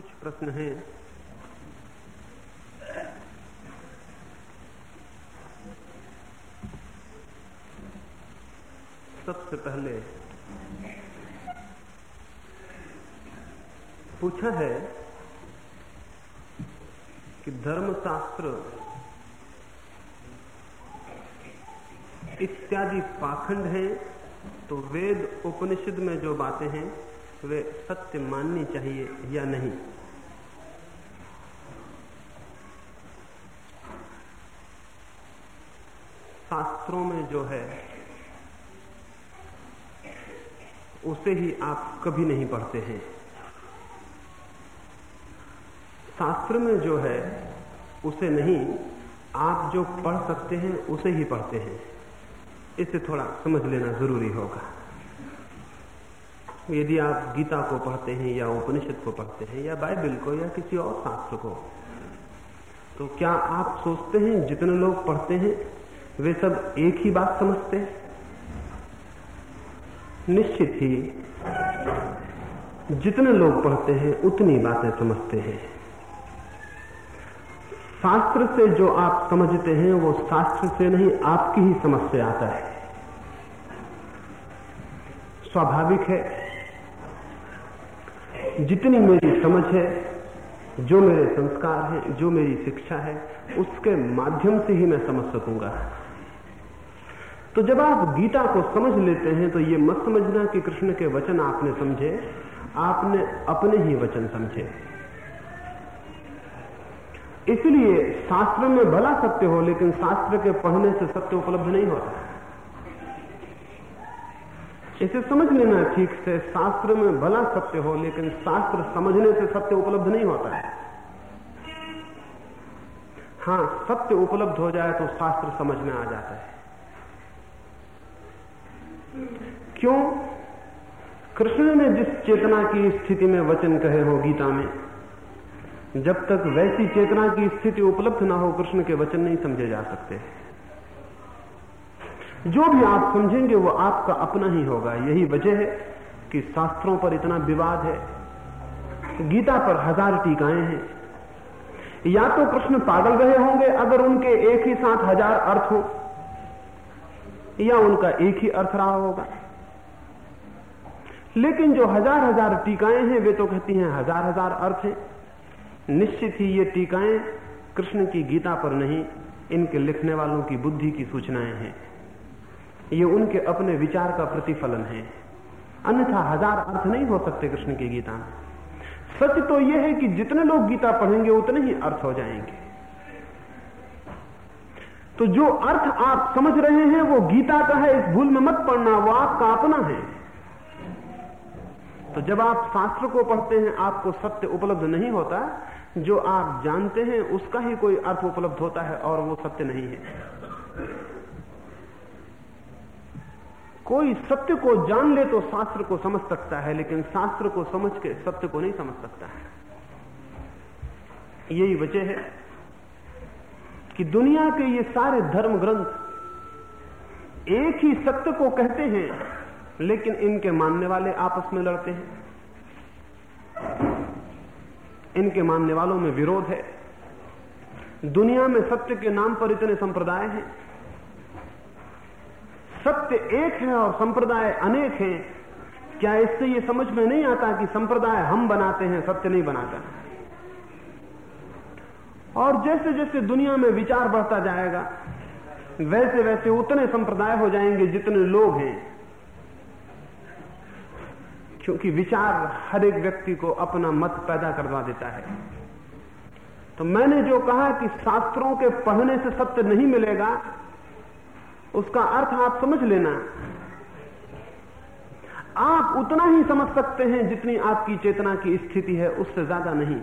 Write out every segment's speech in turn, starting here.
कुछ प्रश्न हैं। सबसे पहले पूछा है कि धर्मशास्त्र इत्यादि पाखंड हैं तो वेद उपनिषद में जो बातें हैं, वे सत्य माननी चाहिए या नहीं? शास्त्रों में जो है, उसे ही आप कभी नहीं पढ़ते हैं। शास्त्र में जो है, उसे नहीं, आप जो पढ़ सकते हैं, उसे ही पढ़ते हैं। इसे थोड़ा समझ लेना ज़रूरी होगा। यदि आप गीता को पढ़ते हैं, या उपनिषद को पढ़ते हैं, या बाइबल को, या किसी और शास्त्र को तो क्या आप सोचते हैं, जितने लोग पढ़ते हैं वे सब एक ही बात समझते हैं? निश्चित ही, जितने लोग पढ़ते हैं, उतनी बातें समझते हैं। शास्त्र से जो आप समझते हैं, वो शास्त्र से नहीं, आपकी ही समझ से आता है। स्वाभाविक है, जितनी मेरी समझ है, जो मेरे संस्कार हैं, जो मेरी शिक्षा है, उसके माध्यम से ही मैं समझ सकूँगा। तो जब आप गीता को समझ लेते हैं तो ये मत समझना कि कृष्ण के वचन आपने समझे, आपने अपने ही वचन समझे। इसलिए शास्त्र में भला सत्य हो, लेकिन शास्त्र के पढ़ने से सत्य उपलब्ध नहीं होता। इसे समझ लेना ठीक से, शास्त्र में भला सत्य हो, लेकिन शास्त्र समझने से सत्य उपलब्ध नहीं होता है। हाँ, सत्य उपलब्ध हो जाए तो शास्त्र समझ में आ जाता है। क्यों? कृष्ण ने जिस चेतना की स्थिति में वचन कहे हो गीता में, जब तक वैसी चेतना की स्थिति उपलब्ध ना हो, कृष्ण के वचन नहीं समझे जा सकते। जो भी आप समझेंगे, वो आपका अपना ही होगा। यही वजह है कि शास्त्रों पर इतना विवाद है। गीता पर हज़ार टीकाएँ हैं। या तो कृष्ण पागल रहे होंगे, अगर उनके एक ही साथ हज़ार अर्थ हो या उनका एक ही अर्थ रहा होगा। लेकिन जो हज़ार हज़ार टीकाएँ हैं, वे तो कहती हैं हज़ार हज़ार अर्थ हैं। निश्चित ही ये टीकाएँ कृष्ण की गीता पर नहीं, इनके लिखने वालों की बुद्धि की सूचनाएँ हैं। ये उनके अपने विचार का प्रतिफलन है। अन्यथा हज़ार अर्थ नहीं हो सकते कृष्ण की गीता में। सच तो यह है कि जितने लोग गीता पढ़ेंगे, उतने ही अर्थ हो जाएँगे। तो जो अर्थ आप समझ रहे हैं, वो गीता का है, इस भूल में मत पढ़ना वो आपका अपना है। तो जब आप शास्त्र को पढ़ते हैं, आपको सत्य उपलब्ध नहीं होता। जो आप जानते हैं, उसका ही कोई अर्थ उपलब्ध होता है, और वो सत्य नहीं है। कोई सत्य को जान ले तो शास्त्र को समझ सकता है, लेकिन शास्त्र को समझ के सत्य को नहीं समझ सकता है। यही वजह है। कि दुनिया के ये सारे धर्म ग्रंथ एक ही सत्य को कहते हैं, लेकिन इनके मानने वाले आपस में लड़ते हैं। इनके मानने वालों में विरोध है। दुनिया में सत्य के नाम पर इतने संप्रदाय हैं। सत्य एक है और संप्रदाय अनेक हैं। क्या इससे यह समझ में नहीं आता कि संप्रदाय हम बनाते हैं, सत्य नहीं बनाता और जैसे जैसे दुनिया में विचार बढ़ता जाएगा, वैसे वैसे उतने संप्रदाय हो जाएँगे जितने लोग हैं। क्योंकि विचार हर एक व्यक्ति को अपना मत पैदा करवा देता है। तो मैंने जो कहा कि शास्त्रों के पढ़ने से सत्य नहीं मिलेगा, उसका अर्थ आप समझ लेना। आप उतना ही समझ सकते हैं जितनी आपकी चेतना की स्थिति है, उससे ज़्यादा नहीं।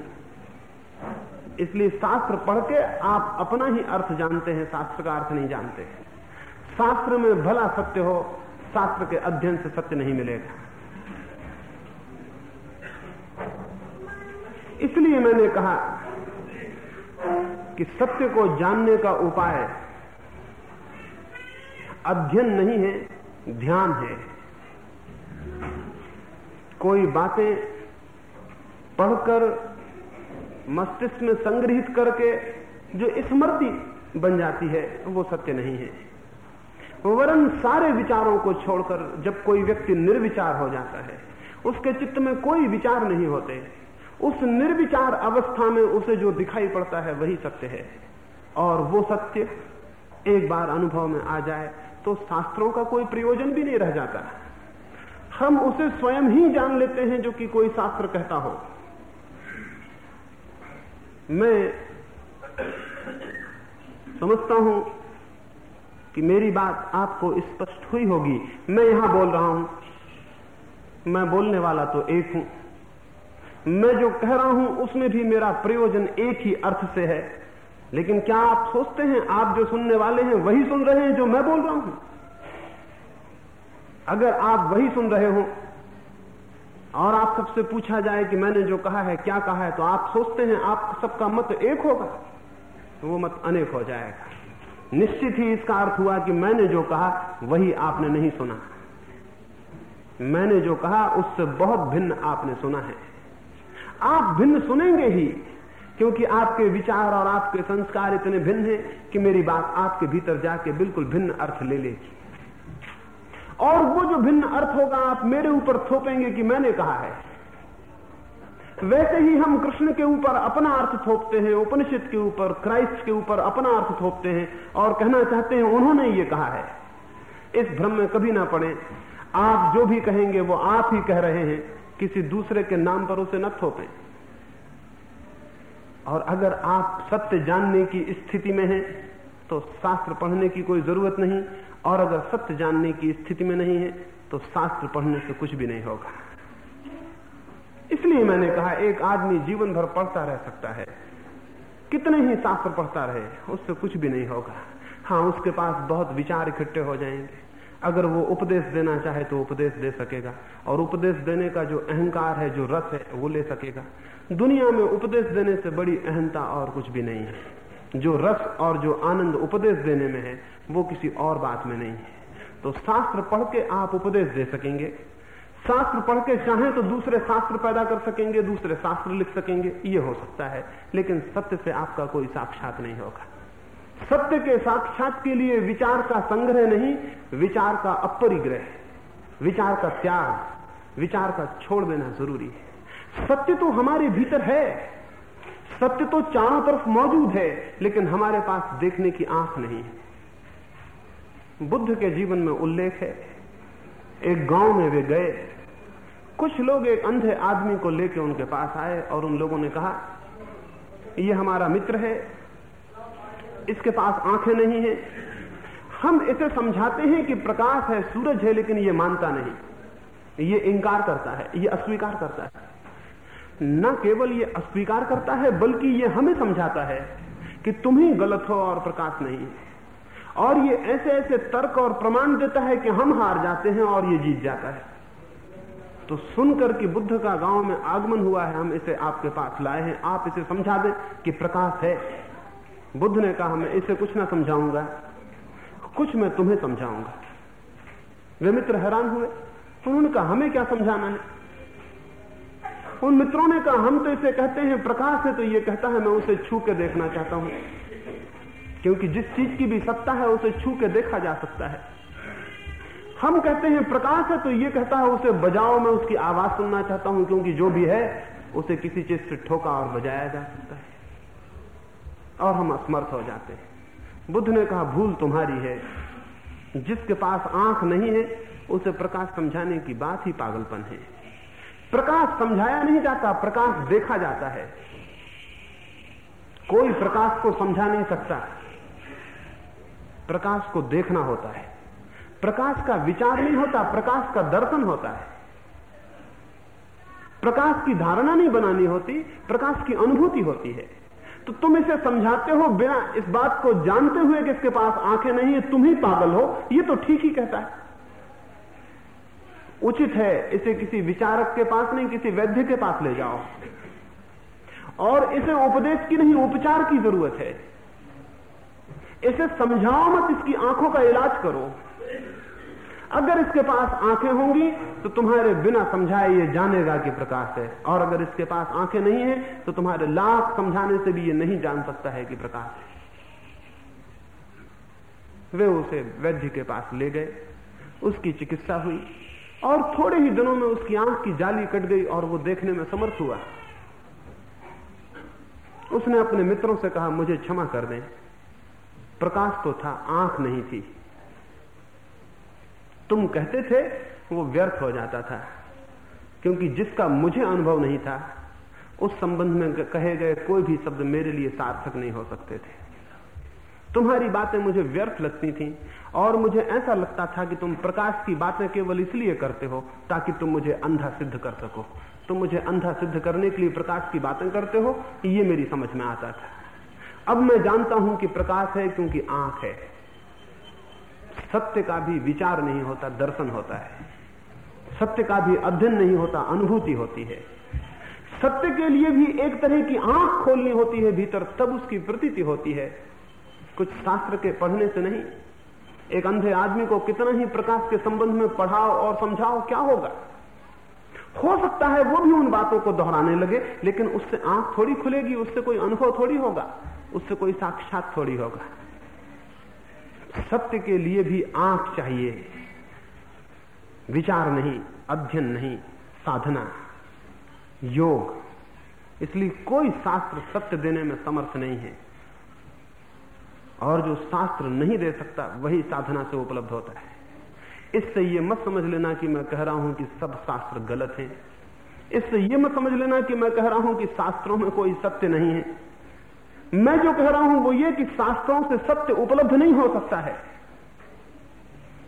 इसलिए शास्त्र पढ़ के आप अपना ही अर्थ जानते हैं, शास्त्र का अर्थ नहीं जानते शास्त्र में भला सत्य हो, शास्त्र के अध्ययन से सत्य नहीं मिलेगा। इसलिए मैंने कहा कि सत्य को जानने का उपाय अध्ययन नहीं है, ध्यान है। कोई बातें पढ़कर मस्तिष्क में संग्रहित करके जो स्मृति बन जाती है, वो सत्य नहीं है। वरन सारे विचारों को छोड़कर जब कोई व्यक्ति निर्विचार हो जाता है, उसके चित्त में कोई विचार नहीं होते। उस निर्विचार अवस्था में उसे जो दिखाई पड़ता है, वही सत्य है। और वो सत्य एक बार अनुभव में आ जाए तो शास्त्रों का कोई प्रयोजन भी नहीं रह जाता। हम उसे स्वयं ही जान लेते हैं, जो कि कोई शास्त्र कहता हो। मैं समझता हूँ कि मेरी बात आपको स्पष्ट हुई होगी। मैं यहाँ बोल रहा हूँ। मैं बोलने वाला तो एक हूँ। मैं जो कह रहा हूँ, उसमें भी मेरा प्रयोजन एक ही अर्थ से है। लेकिन क्या आप सोचते हैं, आप जो सुनने वाले हैं, वही सुन रहे हैं जो मैं बोल रहा हूँ? अगर आप वही सुन रहे हो और आप सबसे पूछा जाए कि मैंने जो कहा है, क्या कहा है तो आप सोचते हैं, आप सबका मत एक होगा तो वो मत अनेक हो जाएगा। निश्चित ही इसका अर्थ हुआ कि मैंने जो कहा, वही आपने नहीं सुना। मैंने जो कहा, उससे बहुत भिन्न आपने सुना है। आप भिन्न सुनेंगे ही, क्योंकि आपके विचार और आपके संस्कार इतने भिन्न हैं कि मेरी बात आपके भीतर जाके बिल्कुल भिन्न अर्थ ले लेगी। और वो जो भिन्न अर्थ होगा, आप मेरे ऊपर थोपेंगे कि मैंने कहा है। वैसे ही हम कृष्ण के ऊपर अपना अर्थ थोपते हैं, उपनिषद के ऊपर, क्राइस्ट के ऊपर अपना अर्थ थोपते हैं और कहना चाहते हैं, उन्होंने ये कहा है। इस भ्रम में कभी ना पड़े। आप जो भी कहेंगे, वो आप ही कह रहे हैं। किसी दूसरे के नाम पर उसे न थोपें। और अगर आप सत्य जानने की स्थिति में हैं तो शास्त्र पढ़ने की कोई ज़रूरत नहीं। और अगर सत्य जानने की स्थिति में नहीं है तो शास्त्र पढ़ने से कुछ भी नहीं होगा। इसलिए मैंने कहा, एक आदमी जीवन भर पढ़ता रह सकता है। कितने ही शास्त्र पढ़ता रहे, उससे कुछ भी नहीं होगा। हाँ उसके पास बहुत विचार इकट्ठे हो जाएँगे। अगर वो उपदेश देना चाहे तो उपदेश दे सकेगा, और उपदेश देने का जो अहंकार है, जो रस है, वो ले सकेगा। दुनिया में उपदेश देने से बड़ी अहंता और कुछ भी नहीं है। जो रस और जो आनंद उपदेश देने में है, वो किसी और बात में नहीं है। तो शास्त्र पढ़ के आप उपदेश दे सकेंगे। शास्त्र पढ़ के चाहें तो दूसरे शास्त्र पैदा कर सकेंगे, दूसरे शास्त्र लिख सकेंगे, ये हो सकता है। लेकिन सत्य से आपका कोई साक्षात नहीं होगा। सत्य के साक्षात के लिए विचार का संग्रह नहीं, विचार का अपरिग्रह विचार का त्याग, विचार का छोड़ देना ज़रूरी है। सत्य तो हमारे भीतर है। सत्य तो चारों तरफ़ मौजूद है, लेकिन हमारे पास देखने की आँख नहीं है। बुद्ध के जीवन में उल्लेख है, एक गाँव में वे गए। कुछ लोग एक अंधे आदमी को लेकर उनके पास आए और उन लोगों ने कहा यह हमारा मित्र है, इसके पास आँखें नहीं है। हम इसे समझाते हैं कि प्रकाश है, सूरज है, लेकिन ये मानता नहीं। ये इंकार करता है, ये अस्वीकार करता है। न केवल ये अस्वीकार करता है, बल्कि ये हमें समझाता है कि तुम ही गलत हो और प्रकाश नहीं और ये ऐसे ऐसे तर्क और प्रमाण देता है कि हम हार जाते हैं और ये जीत जाता है। तो सुनकर कि बुद्ध का गाँव में आगमन हुआ है, हम इसे आपके पास लाए हैं। आप इसे समझा दें कि प्रकाश है। बुद्ध ने कहा, मैं इसे कुछ ना समझाऊँगा। कुछ मैं तुम्हें समझाऊँगा। वे मित्र हैरान हुए। उन्होंने कहा, हमें क्या समझाना है? उन मित्रों ने कहा, हम तो इसे कहते हैं, प्रकाश है तो ये कहता है, मैं उसे छू के देखना चाहता हूँ। क्योंकि जिस चीज़ की भी सत्ता है, उसे छू के देखा जा सकता है। हम कहते हैं, प्रकाश है तो ये कहता है, उसे बजाओ, मैं उसकी आवाज़ सुनना चाहता हूँ, क्योंकि जो भी है, उसे किसी चीज़ से ठोका और बजाया जा सकता है। और हम असमर्थ हो जाते हैं। बुद्ध ने कहा, भूल तुम्हारी है। जिसके पास आँख नहीं है, उसे प्रकाश समझाने की बात ही पागलपन है। प्रकाश समझाया नहीं जाता, प्रकाश देखा जाता है। कोई प्रकाश को समझा नहीं सकता। प्रकाश को देखना होता है। प्रकाश का विचार नहीं होता, प्रकाश का दर्शन होता है। प्रकाश की धारणा नहीं बनानी होती, प्रकाश की अनुभूति होती है। तो तुम इसे समझाते हो बिना इस बात को जानते हुए कि इसके पास आँखें नहीं है, तुम ही पागल हो यह तो ठीक ही कहता है। उचित है, इसे किसी विचारक के पास नहीं, किसी वैद्य के पास ले जाओ। और इसे उपदेश की नहीं, उपचार की ज़रूरत है। इसे समझाओ मत, इसकी आँखों का इलाज करो। अगर इसके पास आँखें होंगी तो तुम्हारे बिना समझाए ये जानेगा कि प्रकाश है। और अगर इसके पास आँखें नहीं है तो तुम्हारे लाख समझाने से भी ये नहीं जान सकता है कि प्रकाश है। वे उसे वैद्य के पास ले गए। उसकी चिकित्सा हुई। और थोड़े ही दिनों में उसकी आँख की जाली कट गई और वो देखने में समर्थ हुआ। उसने अपने मित्रों से कहा, मुझे क्षमा कर दें। प्रकाश तो था, आँख नहीं थी। तुम कहते थे, वो व्यर्थ हो जाता था, क्योंकि जिसका मुझे अनुभव नहीं था, उस संबंध में कहे गए कोई भी शब्द मेरे लिए सार्थक नहीं हो सकते थे। तुम्हारी बातें मुझे व्यर्थ लगती थी और मुझे ऐसा लगता था कि तुम प्रकाश की बातें केवल इसलिए करते हो ताकि तुम मुझे अंधा सिद्ध कर सको। तुम मुझे अंधा सिद्ध करने के लिए प्रकाश की बातें करते हो, ये मेरी समझ में आता था। अब मैं जानता हूँ कि प्रकाश है क्योंकि आँख है। सत्य का भी विचार नहीं होता, दर्शन होता है। सत्य का भी अध्ययन नहीं होता, अनुभूति होती है। सत्य के लिए भी एक तरह की आँख खोलनी होती है, भीतर तब उसकी प्रतीति होती है। कुछ शास्त्र के पढ़ने से नहीं एक अंधे आदमी को कितना ही प्रकाश के संबंध में पढ़ाओ और समझाओ, क्या होगा? हो सकता है वो भी उन बातों को दोहराने लगे, लेकिन उससे आँख थोड़ी खुलेगी, उससे कोई अनुभव थोड़ी होगा, उससे कोई साक्षात थोड़ी होगा। सत्य के लिए भी आँख चाहिए, विचार नहीं, अध्ययन नहीं, साधना, योग। इसलिए कोई शास्त्र सत्य देने में समर्थ नहीं है। और जो शास्त्र नहीं दे सकता, वही साधना से उपलब्ध होता है। इससे ये मत समझ लेना कि मैं कह रहा हूँ कि सब शास्त्र गलत हैं। इससे ये मत समझ लेना कि मैं कह रहा हूँ कि शास्त्रों में कोई सत्य नहीं है। मैं जो कह रहा हूँ वो ये कि शास्त्रों से सत्य उपलब्ध नहीं हो सकता है।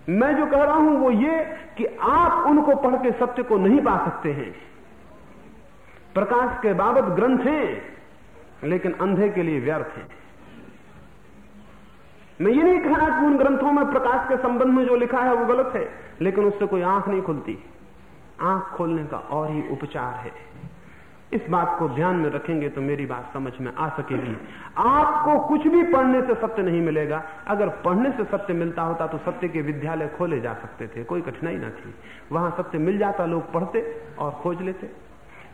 मैं जो कह रहा हूँ वो ये कि आप उनको पढ़ के सत्य को नहीं पा सकते हैं। प्रकाश के बाबत ग्रंथ हैं, लेकिन अंधे के लिए व्यर्थ हैं। मैं ये नहीं कह रहा कि उन ग्रंथों में प्रकाश के संबंध में जो लिखा है वो गलत है, लेकिन उससे कोई आँख नहीं खुलती। आँख खोलने का और ही उपचार है। इस बात को ध्यान में रखेंगे तो मेरी बात समझ में आ सकेगी। आपको कुछ भी पढ़ने से सत्य नहीं मिलेगा। अगर पढ़ने से सत्य मिलता होता तो सत्य के विद्यालय खोले जा सकते थे। कोई कठिनाई ना थी। वहाँ सत्य मिल जाता, लोग पढ़ते और खोज लेते।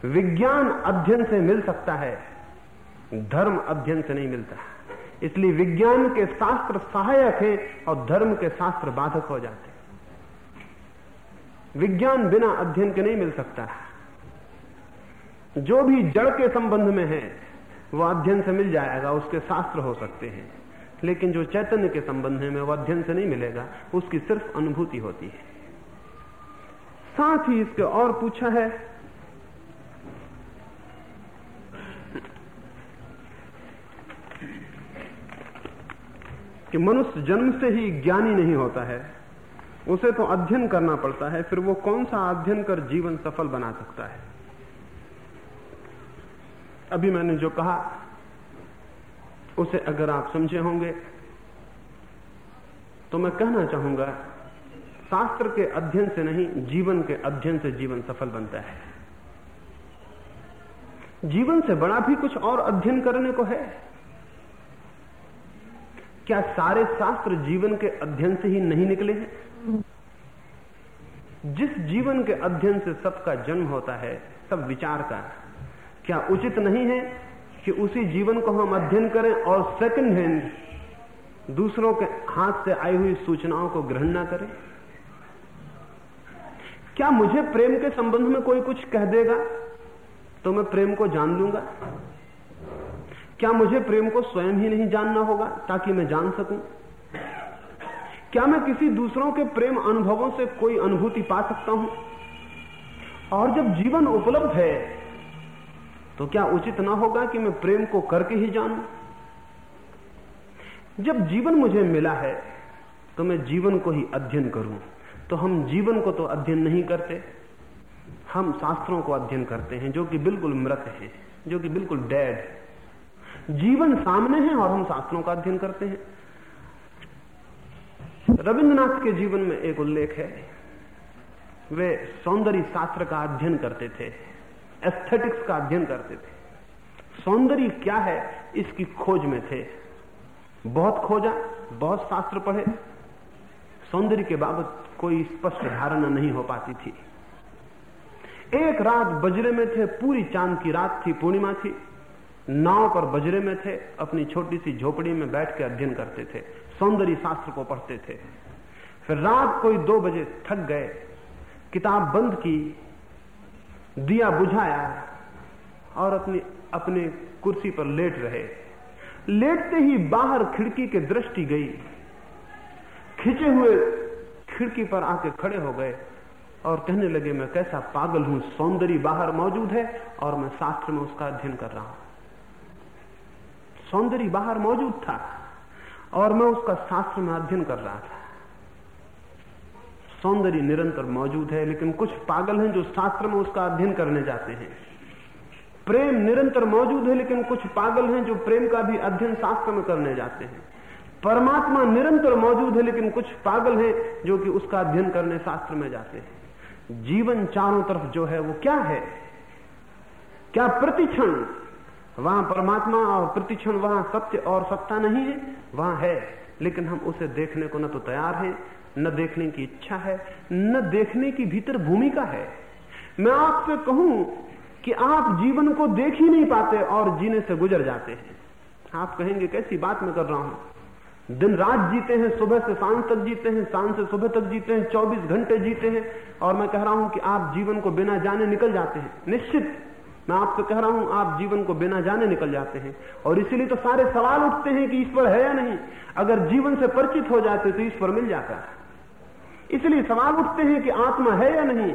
विज्ञान अध्ययन से मिल सकता है। धर्म अध्ययन से नहीं मिलता। इसलिए विज्ञान के शास्त्र सहायक हैं और धर्म के शास्त्र बाधक हो जाते हैं। विज्ञान बिना अध्ययन के नहीं मिल सकता। जो भी जड़ के संबंध में है वह अध्ययन से मिल जाएगा, उसके शास्त्र हो सकते हैं। लेकिन जो चैतन्य के संबंध में वह अध्ययन से नहीं मिलेगा, उसकी सिर्फ़ अनुभूति होती है। साथ ही इसके और पूछा है कि मनुष्य जन्म से ही ज्ञानी नहीं होता है। उसे तो अध्ययन करना पड़ता है, फिर वो कौन सा अध्ययन कर जीवन सफल बना सकता है? अभी मैंने जो कहा, उसे अगर आप समझे होंगे तो मैं कहना चाहूँगा, शास्त्र के अध्ययन से नहीं, जीवन के अध्ययन से जीवन सफल बनता है। जीवन से बड़ा भी कुछ और अध्ययन करने को है। क्या सारे शास्त्र जीवन के अध्ययन से ही नहीं निकले हैं? जिस जीवन के अध्ययन से सबका जन्म होता है, सब विचार का क्या उचित नहीं है कि उसी जीवन को हम अध्ययन करें और सेकंड हैंड दूसरों के हाथ से आई हुई सूचनाओं को ग्रहण ना करें? क्या मुझे प्रेम के संबंध में कोई कुछ कह देगा? तो मैं प्रेम को जान लूँगा। क्या मुझे प्रेम को स्वयं ही नहीं जानना होगा ताकि मैं जान सकूँ? क्या मैं किसी दूसरों के प्रेम अनुभवों से कोई अनुभूति पा सकता हूँ? और जब जीवन उपलब्ध है तो क्या उचित ना होगा कि मैं प्रेम को करके ही जानूं? जब जीवन मुझे मिला है तो मैं जीवन को ही अध्ययन करूँ। तो हम जीवन को तो अध्ययन नहीं करते। हम शास्त्रों को अध्ययन करते हैं, जो कि बिल्कुल मृत है, जो कि बिल्कुल डेड है। जीवन सामने है और हम शास्त्रों का अध्ययन करते हैं। रविंद्रनाथ के जीवन में एक उल्लेख है। वे सौंदर्य शास्त्र का अध्ययन करते थे एस्थेटिक्स का अध्ययन करते थे। सौंदर्य क्या है, इसकी खोज में थे। बहुत खोजा, बहुत शास्त्र पढ़े। सौंदर्य के बाबत कोई स्पष्ट धारणा नहीं हो पाती थी। एक रात बजरे में थे, पूरी चाँद की रात थी, पूर्णिमा थी। नाव पर बजरे में थे, अपनी छोटी सी झोपड़ी में बैठ के अध्ययन करते थे, सौंदर्य शास्त्र को पढ़ते थे। फिर रात कोई दो बजे थक गए, किताब बंद की, दिया बुझाया, और अपनी, अपने कुर्सी पर लेट रहे। लेटते ही बाहर खिड़की के दृष्टि गई। खिंचे हुए खिड़की पर आके खड़े हो गए और कहने लगे, मैं कैसा पागल हूँ, सौंदर्य बाहर मौजूद है और मैं शास्त्र में उसका अध्ययन कर रहा हूँ। सौंदर्य बाहर मौजूद था और मैं उसका शास्त्र में अध्ययन कर रहा था। सौंदर्य निरंतर मौजूद है, लेकिन कुछ पागल हैं जो शास्त्र में उसका अध्ययन करने जाते हैं। प्रेम निरंतर मौजूद है, लेकिन कुछ पागल हैं जो प्रेम का भी अध्ययन शास्त्र में करने जाते हैं। परमात्मा निरंतर मौजूद है, लेकिन कुछ पागल हैं जो कि उसका अध्ययन करने शास्त्र में जाते हैं। जीवन चारों तरफ़ जो है, वो क्या है? क्या प्रतिक्षण वहाँ परमात्मा और प्रतिक्षण वहाँ सत्य और सत्ता नहीं है, वहाँ है, लेकिन हम उसे देखने को न तो तैयार हैं, न देखने की इच्छा है, न देखने की भीतर भूमिका है। मैं आपसे कहूँ कि आप जीवन को देख ही नहीं पाते और जीने से गुजर जाते हैं। आप कहेंगे, कैसी बात मैं कर रहा हूँ? दिन रात जीते हैं, सुबह से साँझ तक जीते हैं, साँझ से सुबह तक जीते हैं 24 घंटे जीते हैं, और मैं कह रहा हूँ कि आप जीवन को बिना जाने निकल जाते हैं। निश्चित। मैं आपसे कह रहा हूँ, आप जीवन को बिना जाने निकल जाते हैं। और इसीलिए तो सारे सवाल उठते हैं कि ईश्वर है या नहीं। अगर जीवन से परिचित हो जाते तो ईश्वर मिल जाता। इसलिए सवाल उठते हैं कि आत्मा है या नहीं।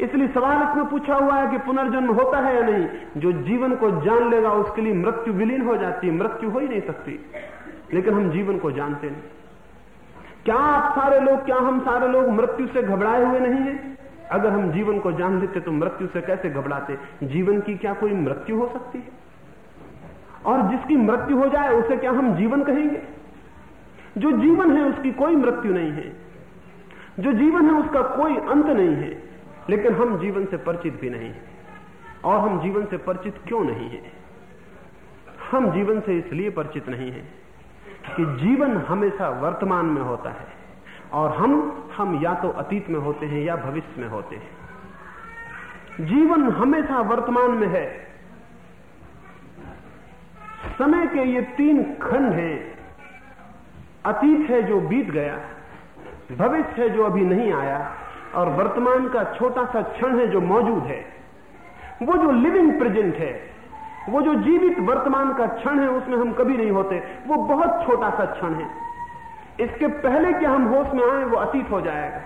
इसलिए सवाल इसमें पूछा हुआ है कि पुनर्जन्म होता है या नहीं। जो जीवन को जान लेगा, उसके लिए मृत्यु विलीन हो जाती है। मृत्यु हो ही नहीं सकती। लेकिन हम जीवन को जानते नहीं क्या आप सारे लोग, क्या हम सारे लोग मृत्यु से घबराए हुए नहीं है? अगर हम जीवन को जान लेते तो मृत्यु से कैसे घबराते? जीवन की क्या कोई मृत्यु हो सकती है? और जिसकी मृत्यु हो जाए, उसे क्या हम जीवन कहेंगे? जो जीवन है, उसकी कोई मृत्यु नहीं है। जो जीवन है, उसका कोई अंत नहीं है। लेकिन हम जीवन से परिचित भी नहीं है। और हम जीवन से परिचित क्यों नहीं है? हम जीवन से इसलिए परिचित नहीं है कि जीवन हमेशा वर्तमान में होता है। और हम हम या तो अतीत में होते हैं या भविष्य में होते हैं। जीवन हमेशा वर्तमान में है। समय के ये तीन खंड हैं। अतीत है जो बीत गया, भविष्य है जो अभी नहीं आया, और वर्तमान का छोटा सा क्षण है जो मौजूद है। वो जो लिविंग प्रेजेंट है, वो जो जीवित वर्तमान का क्षण है, उसमें हम कभी नहीं होते। वो बहुत छोटा सा क्षण है। इसके पहले कि हम होश में आए वो अतीत हो जाएगा।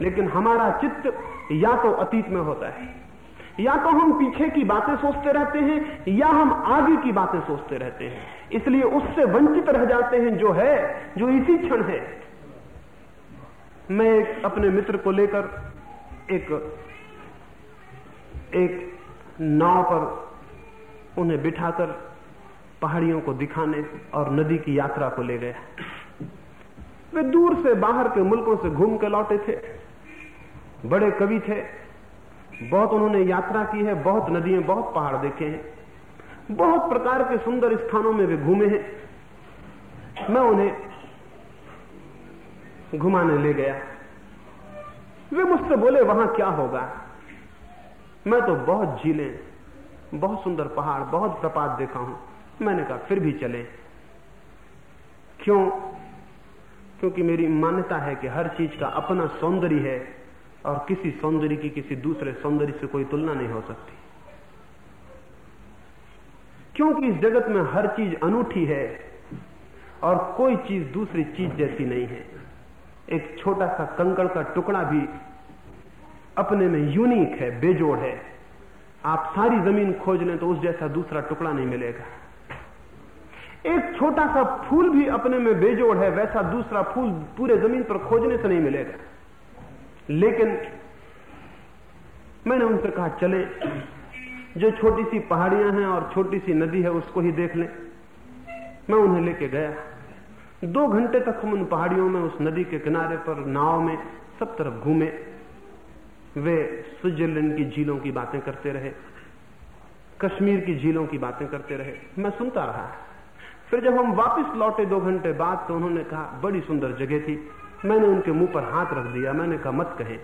लेकिन हमारा चित्त या तो अतीत में होता है, या तो हम पीछे की बातें सोचते रहते हैं, या हम आगे की बातें सोचते रहते हैं। इसलिए उससे वंचित रह जाते हैं जो है, जो इसी क्षण है। मैं एक अपने मित्र को लेकर एक एक नाव पर उन्हें बिठाकर पहाड़ियों को दिखाने और नदी की यात्रा को ले गया। वे दूर से बाहर के मुल्कों से घूम के लौटे थे। बड़े कवि थे। बहुत उन्होंने यात्रा की है, बहुत नदियाँ, बहुत पहाड़ देखे हैं। बहुत प्रकार के सुंदर स्थानों में वे घूमे हैं। मैं उन्हें घुमाने ले गया। वे मुझसे बोले, वहाँ क्या होगा? मैं तो बहुत झीलें, बहुत सुंदर पहाड़, बहुत प्रपात देखा हूँ। मैंने कहा, फिर भी चले। क्यों? क्योंकि मेरी मान्यता है कि हर चीज़ का अपना सौंदर्य है और किसी सौंदर्य की किसी दूसरे सौंदर्य से कोई तुलना नहीं हो सकती। क्योंकि इस जगत में हर चीज़ अनूठी है और कोई चीज़ दूसरी चीज़ जैसी नहीं है। एक छोटा सा कंकड़ का टुकड़ा भी अपने में यूनिक है, बेजोड़ है। आप सारी ज़मीन खोज लें तो उस जैसा दूसरा टुकड़ा नहीं मिलेगा। एक छोटा सा फूल भी अपने में बेजोड़ है, वैसा दूसरा फूल पूरे ज़मीन पर खोजने से नहीं मिलेगा। लेकिन मैंने उनसे कहा, चले, जो छोटी सी पहाड़ियाँ हैं और छोटी सी नदी है, उसको ही देख लें। मैं उन्हें लेके गया। दो घंटे तक हम उन पहाड़ियों में, उस नदी के किनारे पर, नाव में, सब तरफ़ घूमे। वे स्विट्जरलैंड की झीलों की बातें करते रहे, कश्मीर की झीलों की बातें करते रहे। मैं सुनता रहा। फिर जब हम वापस लौटे दो घंटे बाद तो उन्होंने कहा, बड़ी सुंदर जगह थी। मैंने उनके मुँह पर हाथ रख दिया। मैंने कहा, मत कहे।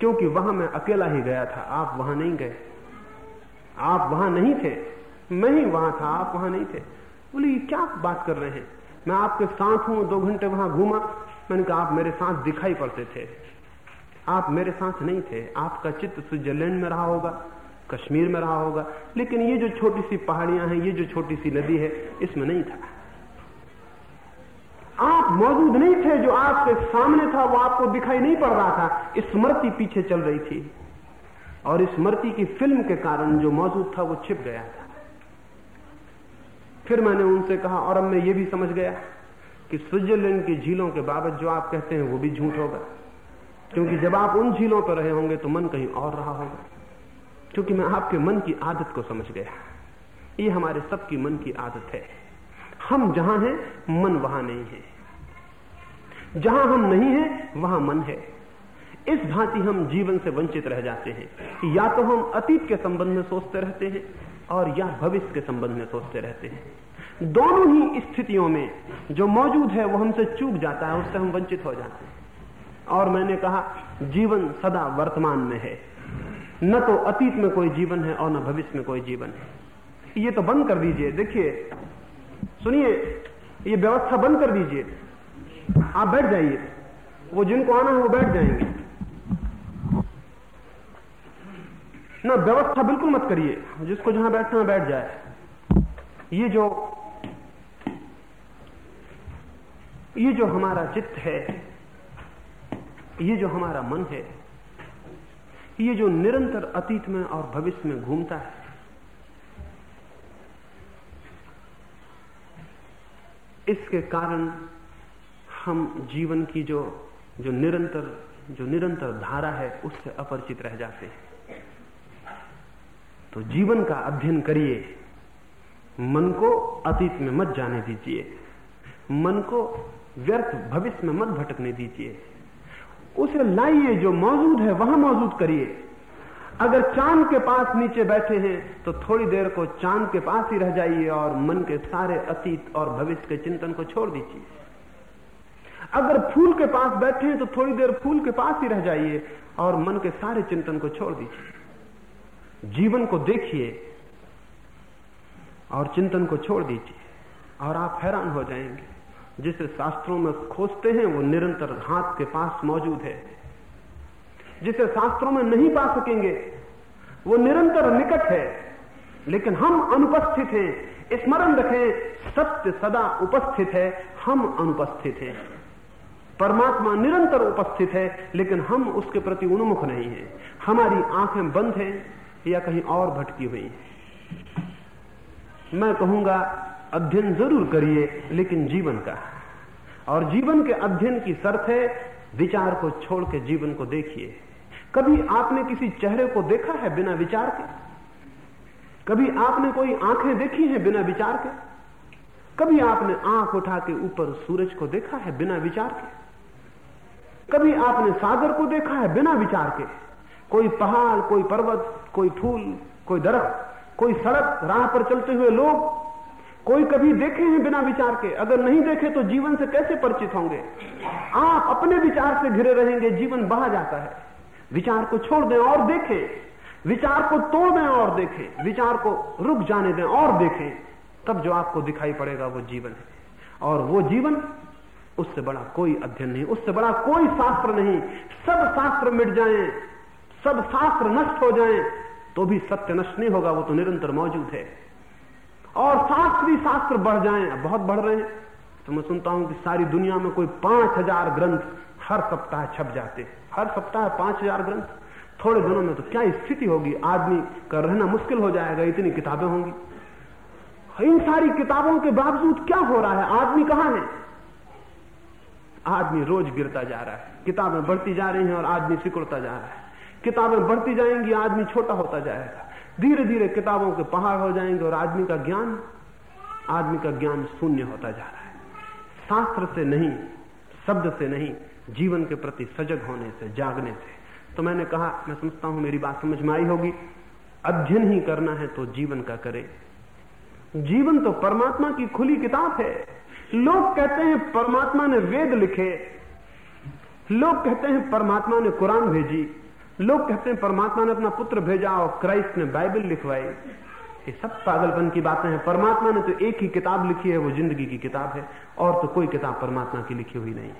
क्योंकि वहाँ मैं अकेला ही गया था। आप वहाँ नहीं गए। आप वहाँ नहीं थे। मैं ही वहाँ था। आप वहाँ नहीं थे। बोले ये क्या बात कर रहे हैं? मैं आपके साथ हूँ। दो घंटे वहाँ घूमा। मैंने कहा, आप मेरे साथ दिखाई पड़ते थे। आप मेरे साथ नहीं थे। आपका चित्त स्विट्जरलैंड में रहा होगा। कश्मीर में रहा होगा। लेकिन ये जो छोटी सी पहाड़ियाँ हैं, ये जो छोटी सी नदी है, इसमें नहीं था। आप मौजूद नहीं थे, जो आपके सामने था, वो आपको दिखाई नहीं पड़ रहा था। स्मृति पीछे चल रही थी। और स्मृति की फ़िल्म के कारण जो मौजूद था, वो छिप गया था। फिर मैंने उनसे कहा, और अब मैं ये भी समझ गया कि स्विट्जरलैंड की झीलों के बाबत जो आप कहते हैं, वो भी झूठ होगा। क्योंकि जब आप उन झीलों पर रहे होंगे तो मन कहीं और रहा होगा। क्योंकि मैं आपके मन की आदत को समझ गया। ये हमारे सबकी मन की आदत है। हम जहाँ हैं, मन वहाँ नहीं है। जहाँ हम नहीं हैं, वहाँ मन है। इस भांति हम जीवन से वंचित रह जाते हैं। या तो हम अतीत के संबंध में सोचते रहते हैं, और या भविष्य के संबंध में सोचते रहते हैं। दोनों ही स्थितियों में जो मौजूद है, वो हमसे चूक जाता है, उससे हम वंचित हो जाते हैं। और मैंने कहा, जीवन सदा वर्तमान में है। न तो अतीत में कोई जीवन है और न भविष्य में कोई जीवन है। ये तो बंद कर दीजिए। देखिए, सुनिए, ये व्यवस्था बंद कर दीजिए। आप बैठ जाइए। वो जिनको आना है वो बैठ जाएँगे। ना, व्यवस्था बिल्कुल मत करिए। जिसको जहाँ बैठना है बैठ जाए। ये जो ये जो हमारा चित्त है, ये जो हमारा मन है ये जो निरंतर अतीत में और भविष्य में घूमता है, इसके कारण हम जीवन की जो जो निरंतर जो निरंतर धारा है, उससे अपरिचित रह जाते हैं। तो जीवन का अध्ययन करिए। मन को अतीत में मत जाने दीजिए। मन को व्यर्थ भविष्य में मत भटकने दीजिए। उसे लाइए जो मौजूद है, वहाँ मौजूद करिए। अगर चाँद के पास नीचे बैठे हैं तो थोड़ी देर को चाँद के पास ही रह जाइए और मन के सारे अतीत और भविष्य के चिंतन को छोड़ दीजिए। अगर फूल के पास बैठे हैं तो थोड़ी देर फूल के पास ही रह जाइए और मन के सारे चिंतन को छोड़ दीजिए। जीवन को देखिए और चिंतन को छोड़ दीजिए और आप हैरान हो जाएँगे। जिसे शास्त्रों में खोजते हैं, वो निरंतर हाथ के पास मौजूद है। जिसे शास्त्रों में नहीं पा सकेंगे, वो निरंतर निकट है। लेकिन हम अनुपस्थित हैं, स्मरण रखें, सत्य सदा उपस्थित है, हम अनुपस्थित हैं। परमात्मा निरंतर उपस्थित है, लेकिन हम उसके प्रति उन्मुख नहीं है। हमारी आँखें बंद हैं या कहीं और भटकी हुई मैं कहूँगा अध्ययन ज़रूर करिए, लेकिन जीवन का। और जीवन के अध्ययन की शर्त है, विचार को छोड़ के जीवन को देखिए। कभी आपने किसी चेहरे को देखा है बिना विचार के? कभी आपने कोई आँखें देखी हैं बिना विचार के? कभी आपने आँख उठा के ऊपर सूरज को देखा है बिना विचार के? कभी आपने सागर को देखा है बिना विचार के? कोई पहाड़, कोई पर्वत, कोई फूल, कोई दरख्त, कोई सड़क, राह पर चलते हुए लोग कोई कभी देखे हैं बिना विचार के? अगर नहीं देखे तो जीवन से कैसे परिचित होंगे? आप अपने विचार से घिरे रहेंगे, जीवन बहा जाता है। विचार को छोड़ दें और देखें। विचार को तोड़ दें और देखें। विचार को रुक जाने दें और देखें। तब जो आपको दिखाई पड़ेगा वो जीवन है। और वो जीवन, उससे बड़ा कोई अध्ययन नहीं, उससे बड़ा कोई शास्त्र नहीं। सब शास्त्र मिट जाएँ, सब शास्त्र नष्ट हो जाएँ तो भी सत्य नष्ट नहीं होगा, वो तो निरंतर मौजूद है। और शास्त्री शास्त्र बढ़ जाएँ, बहुत बढ़ रहे हैं। तो मैं सुनता हूँ कि सारी दुनिया में कोई पाँच हज़ार ग्रंथ हर सप्ताह छप जाते हर सप्ताह पाँच हज़ार ग्रंथ। थोड़े दिनों में तो क्या स्थिति होगी? आदमी का रहना मुश्किल हो जाएगा, इतनी किताबें होंगी। इन सारी किताबों के बावजूद क्या हो रहा है? आदमी कहाँ है? आदमी रोज गिरता जा रहा है। किताबें बढ़ती जा रही हैं और आदमी सिकुड़ता जा रहा है। किताबें बढ़ती जाएँगी, आदमी छोटा होता जाएगा। धीरे धीरे किताबों के पहाड़ हो जाएँगे और आदमी का ज्ञान, आदमी का ज्ञान शून्य होता जा रहा है। शास्त्र से नहीं, शब्द से नहीं, जीवन के प्रति सजग होने से, जागने से। तो मैंने कहा, मैं समझता हूँ मेरी बात समझ में आई होगी। अध्ययन ही करना है तो जीवन का करे। जीवन तो परमात्मा की खुली किताब है। लोग कहते हैं, परमात्मा ने वेद लिखे। लोग कहते हैं, परमात्मा ने कुरान भेजी। लोग कहते हैं, परमात्मा ने अपना पुत्र भेजा और क्राइस्ट ने बाइबल लिखवाई। ये सब पागलपन की बातें हैं। परमात्मा ने तो एक ही किताब लिखी है, वो ज़िंदगी की किताब है। और तो कोई किताब परमात्मा की लिखी हुई नहीं है।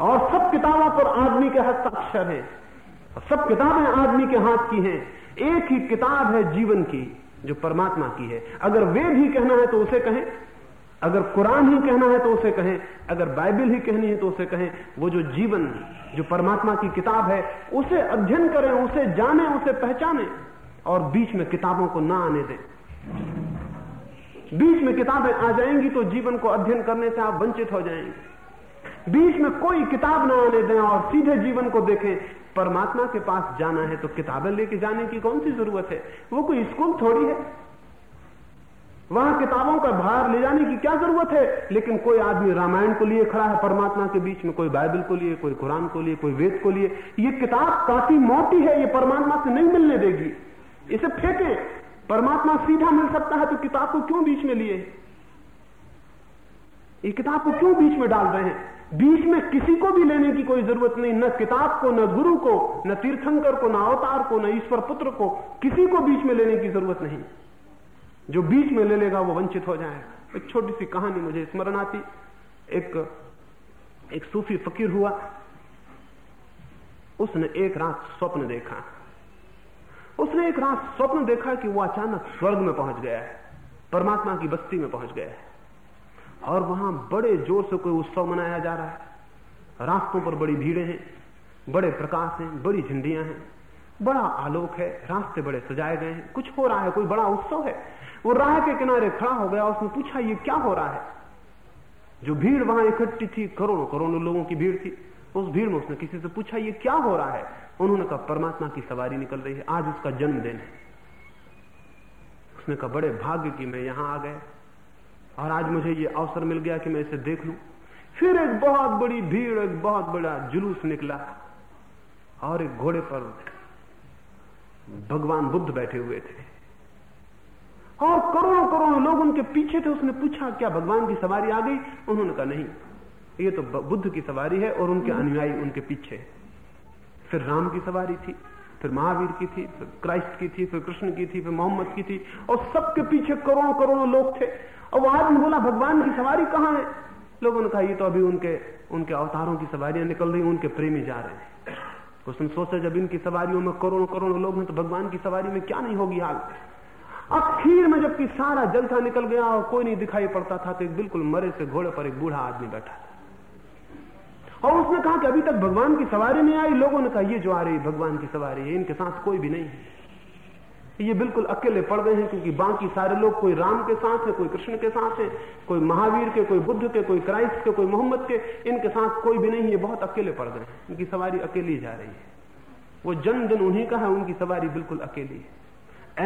और सब किताबों पर आदमी के हस्ताक्षर है। और सब किताबें आदमी के हाथ की हैं। एक ही किताब है जीवन की, जो परमात्मा की है। अगर वे भी कहना है तो उसे कहें अगर कुरान ही कहना है तो उसे कहें, अगर बाइबल ही कहनी है तो उसे कहें, वो जो जीवन, जो परमात्मा की किताब है, उसे अध्ययन करें, उसे जाने, उसे पहचाने और बीच में किताबों को ना आने दें। बीच में किताबें आ जाएँगी तो जीवन को अध्ययन करने से आप वंचित हो जाएँगे। बीच में कोई किताब ना आने दें और सीधे जीवन को देखें, परमात्मा के पास जाना है तो किताबें लेके जाने की कौन सी ज़रूरत है? वो कोई स्कूल थोड़ी है? वहाँ किताबों का भार ले जाने की क्या ज़रूरत है? लेकिन कोई आदमी रामायण को लिए खड़ा है, परमात्मा के बीच में, कोई बाइबल को लिए, कोई कुरान को लिए, कोई वेद को लिए, ये किताब काफ़ी मोटी है, ये परमात्मा से नहीं मिलने देगी। इसे फेंके। परमात्मा सीधा मिल सकता है तो किताब को क्यों बीच में लिए? ये किताब को क्यों बीच में डाल रहे हैं? बीच में किसी को भी लेने की कोई ज़रूरत नहीं, न किताब को, न गुरु को, न तीर्थंकर को, न अवतार को, न ईश्वर पुत्र को, किसी को बीच में लेने की ज़रूरत नहीं। जो बीच में ले लेगा वो वंचित हो जाएगा। एक छोटी सी कहानी मुझे स्मरण आती। एक एक सूफी फकीर हुआ। उसने एक रात स्वप्न देखा। उसने एक रात स्वप्न देखा कि वो अचानक स्वर्ग में पहुँच गया है, परमात्मा की बस्ती में पहुँच गया है। और वहाँ बड़े ज़ोर से कोई उत्सव मनाया जा रहा है। रास्तों पर बड़ी भीड़ें हैं, बड़े प्रकाश हैं, बड़ी झंडियाँ हैं, बड़ा आलोक है, रास्ते बड़े सजाए गए हैं। कुछ हो रहा है, कोई बड़ा उत्सव है। वो राह के किनारे खड़ा हो गया, उसने पूछा, ये क्या हो रहा है? जो भीड़ वहाँ इकट्ठी थी, करोड़ों करोड़ों लोगों की भीड़ थी, उस भीड़ में उसने किसी से पूछा, ये क्या हो रहा है? उन्होंने कहा, परमात्मा की सवारी निकल रही है, आज उसका जन्मदिन है। उसने कहा, बड़े भाग्य की मैं यहाँ आ गया और आज मुझे ये अवसर मिल गया कि मैं इसे देख लू। फिर एक बहुत बड़ी भीड़, एक बहुत बड़ा जुलूस निकला और एक घोड़े पर भगवान बुद्ध बैठे हुए थे। और करोड़ों करोड़ों लोग उनके पीछे थे, उसने पूछा, क्या भगवान की सवारी आ गई? उन्होंने कहा, नहीं, ये तो बुद्ध की सवारी है और उनके अनुयायी उनके पीछे फिर राम की सवारी थी, फिर महावीर की थी, फिर क्राइस्ट की थी, फिर कृष्ण की थी, फिर मोहम्मद की थी, और सबके पीछे करोड़ों करोड़ों लोग थे। और वो आदमी बोला, भगवान की सवारी कहाँ है? लोगों ने कहा, ये तो अभी उनके उनके अवतारों की सवारियाँ निकल रही उनके प्रेमी जा रहे हैं। उसने सोचा, जब इनकी सवारियों में करोड़ों करोड़ों लोग हैं तो भगवान की सवारी में क्या नहीं होगी हाल? आखिर में जबकि सारा जलसा निकल गया और कोई नहीं दिखाई पड़ता था तो एक बिल्कुल मरे से घोड़े पर एक बूढ़ा आदमी बैठा था। और उसने कहा कि अभी तक भगवान की सवारी नहीं आई, लोगों ने कहा, ये जो आ रही भगवान की सवारी है, इनके साथ कोई भी नहीं है। ये बिल्कुल अकेले पड़ गए हैं क्योंकि बाकी सारे लोग कोई राम के साथ है, कोई कृष्ण के साथ है, कोई महावीर के, कोई बुद्ध के, कोई क्राइस्ट के, कोई मोहम्मद के, इनके साथ कोई भी नहीं है बहुत अकेले पड़ गए इनकी सवारी अकेली जा रही है। वो जन्मदिन उन्हीं का है, उनकी सवारी बिल्कुल अकेली है।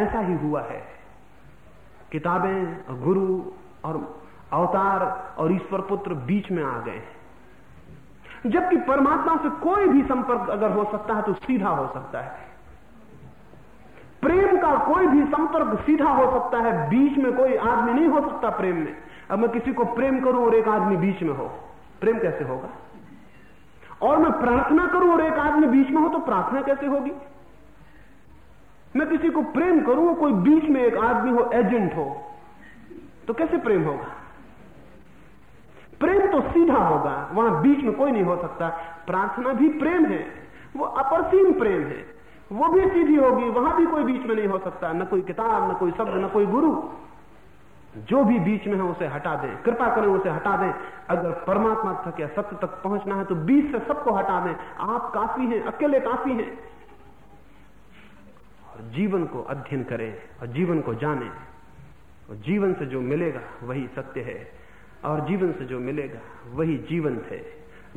ऐसा ही हुआ है। किताबें, गुरु और अवतार और ईश्वर पुत्र बीच में आ गए जबकि परमात्मा से कोई भी संपर्क अगर हो सकता है तो सीधा हो सकता है। प्रेम का कोई भी संपर्क सीधा हो सकता है, बीच में कोई आदमी नहीं हो सकता प्रेम में। अब मैं किसी को प्रेम करूँ और एक आदमी बीच में हो। प्रेम कैसे होगा? और मैं प्रार्थना करूँ और एक आदमी बीच में हो तो प्रार्थना कैसे होगी? मैं किसी को प्रेम करूँ, कोई बीच में एक आदमी हो एजेंट हो तो कैसे प्रेम होगा? प्रेम तो सीधा होगा, वहाँ बीच में कोई नहीं हो सकता। प्रार्थना भी प्रेम है, वो अपरसीम प्रेम है। वो भी सीधी होगी, वहाँ भी कोई बीच में नहीं हो सकता। न कोई किताब, न कोई शब्द, न कोई गुरु। जो भी बीच में है, उसे हटा दें। कृपा करें, उसे हटा दें। अगर परमात्मा तक या सत्य तक पहुँचना है तो बीच से सबको हटा दें। आप काफ़ी हैं, अकेले काफ़ी हैं। जीवन को अध्ययन करें और जीवन को जानें। और जीवन से जो मिलेगा, वही सत्य है। और जीवन से जो मिलेगा, वही जीवन है।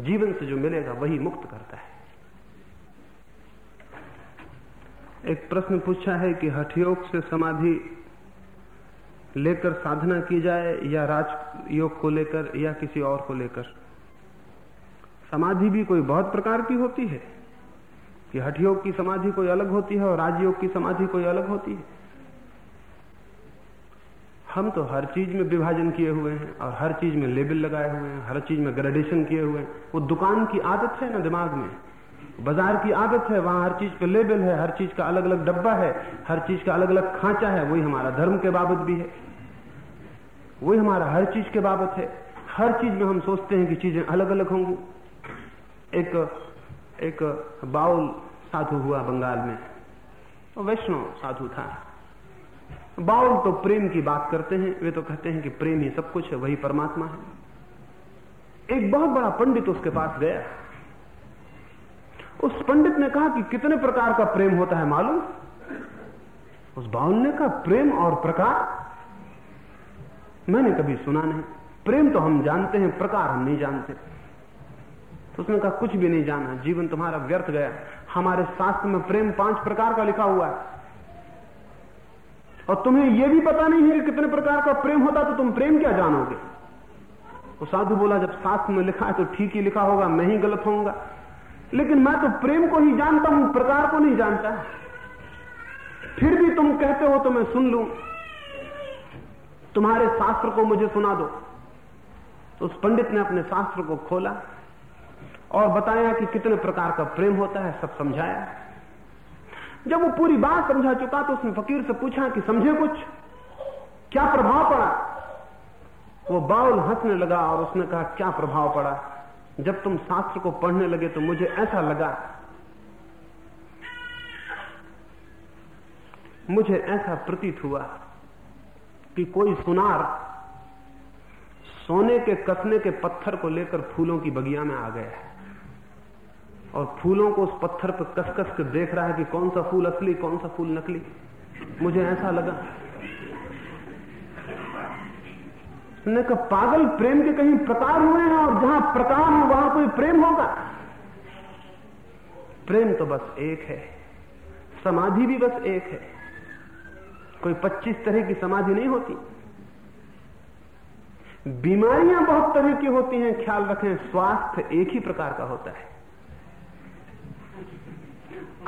जीवन से जो मिलेगा, वही मुक्त करता है। एक प्रश्न पूछा है कि हठयोग से समाधि लेकर साधना की जाए या राज योग को लेकर या किसी और को लेकर? समाधि भी कोई बहुत प्रकार की होती है। कि हठयोग की समाधि कोई अलग होती है और राजयोग की समाधि कोई अलग होती है। हम तो हर चीज़ में विभाजन किए हुए हैं और हर चीज़ में लेबल लगाए हुए हैं, हर चीज़ में ग्रेडेशन किए हुए हैं। वो दुकान की आदत है ना दिमाग में? बाज़ार की आदत है, वहाँ हर चीज़ पे लेबल है, हर चीज़ का अलग अलग डब्बा है, हर चीज़ का अलग अलग खांचा है, वही हमारा धर्म के बाबत भी है। वही हमारा हर चीज़ के बाबत है। हर चीज़ में हम सोचते हैं कि चीज़ें अलग अलग होंगी। एक एक बाउल साधु हुआ बंगाल में। वैष्णव साधु था। बाउल तो प्रेम की बात करते हैं, वे तो कहते हैं कि प्रेम ही सब कुछ है वही परमात्मा है। एक बहुत बड़ा पंडित उसके पास गया। उस पंडित ने कहा कि कितने प्रकार का प्रेम होता है मालूम? उस बाउल ने कहा, प्रेम और प्रकार? मैंने कभी सुना नहीं। प्रेम तो हम जानते हैं, प्रकार हम नहीं जानते। उसने कहा, कुछ भी नहीं जाना, जीवन तुम्हारा व्यर्थ गया। हमारे शास्त्र में प्रेम पाँच प्रकार का लिखा हुआ है। और तुम्हें यह भी पता नहीं है कि कितने प्रकार का प्रेम होता तो तुम प्रेम क्या जानोगे? वो साधु बोला, जब शास्त्र में लिखा है तो ठीक ही लिखा होगा, मैं ही गलत होऊँगा। लेकिन मैं तो प्रेम को ही जानता हूँ, प्रकार को नहीं जानता। फिर भी तुम कहते हो तो मैं सुन लू। तुम्हारे शास्त्र को मुझे सुना दो। तो उस पंडित ने अपने शास्त्र को खोला। और बताया कि कितने प्रकार का प्रेम होता है, सब समझाया। जब वो पूरी बात समझा चुका तो उसने फकीर से पूछा कि समझे कुछ? क्या प्रभाव पड़ा? वो बाउल हंसने लगा और उसने कहा, क्या प्रभाव पड़ा? जब तुम शास्त्र को पढ़ने लगे तो मुझे ऐसा लगा, मुझे ऐसा प्रतीत हुआ कि कोई सुनार सोने के कसने के पत्थर को लेकर फूलों की बगिया में आ गया है। और फूलों को उस पत्थर पर कस कस कर देख रहा है कि कौन सा फूल असली, कौन सा फूल नकली। मुझे ऐसा लगा। ने कहा, पागल प्रेम के कहीं प्रकार हुए हैं और जहाँ प्रकार हो, वहाँ कोई प्रेम होगा? प्रेम तो बस एक है। समाधि भी बस एक है। कोई 25 तरह की समाधि नहीं होती। बीमारियाँ बहुत तरह की होती हैं, ख्याल रखें, स्वास्थ्य एक ही प्रकार का होता है।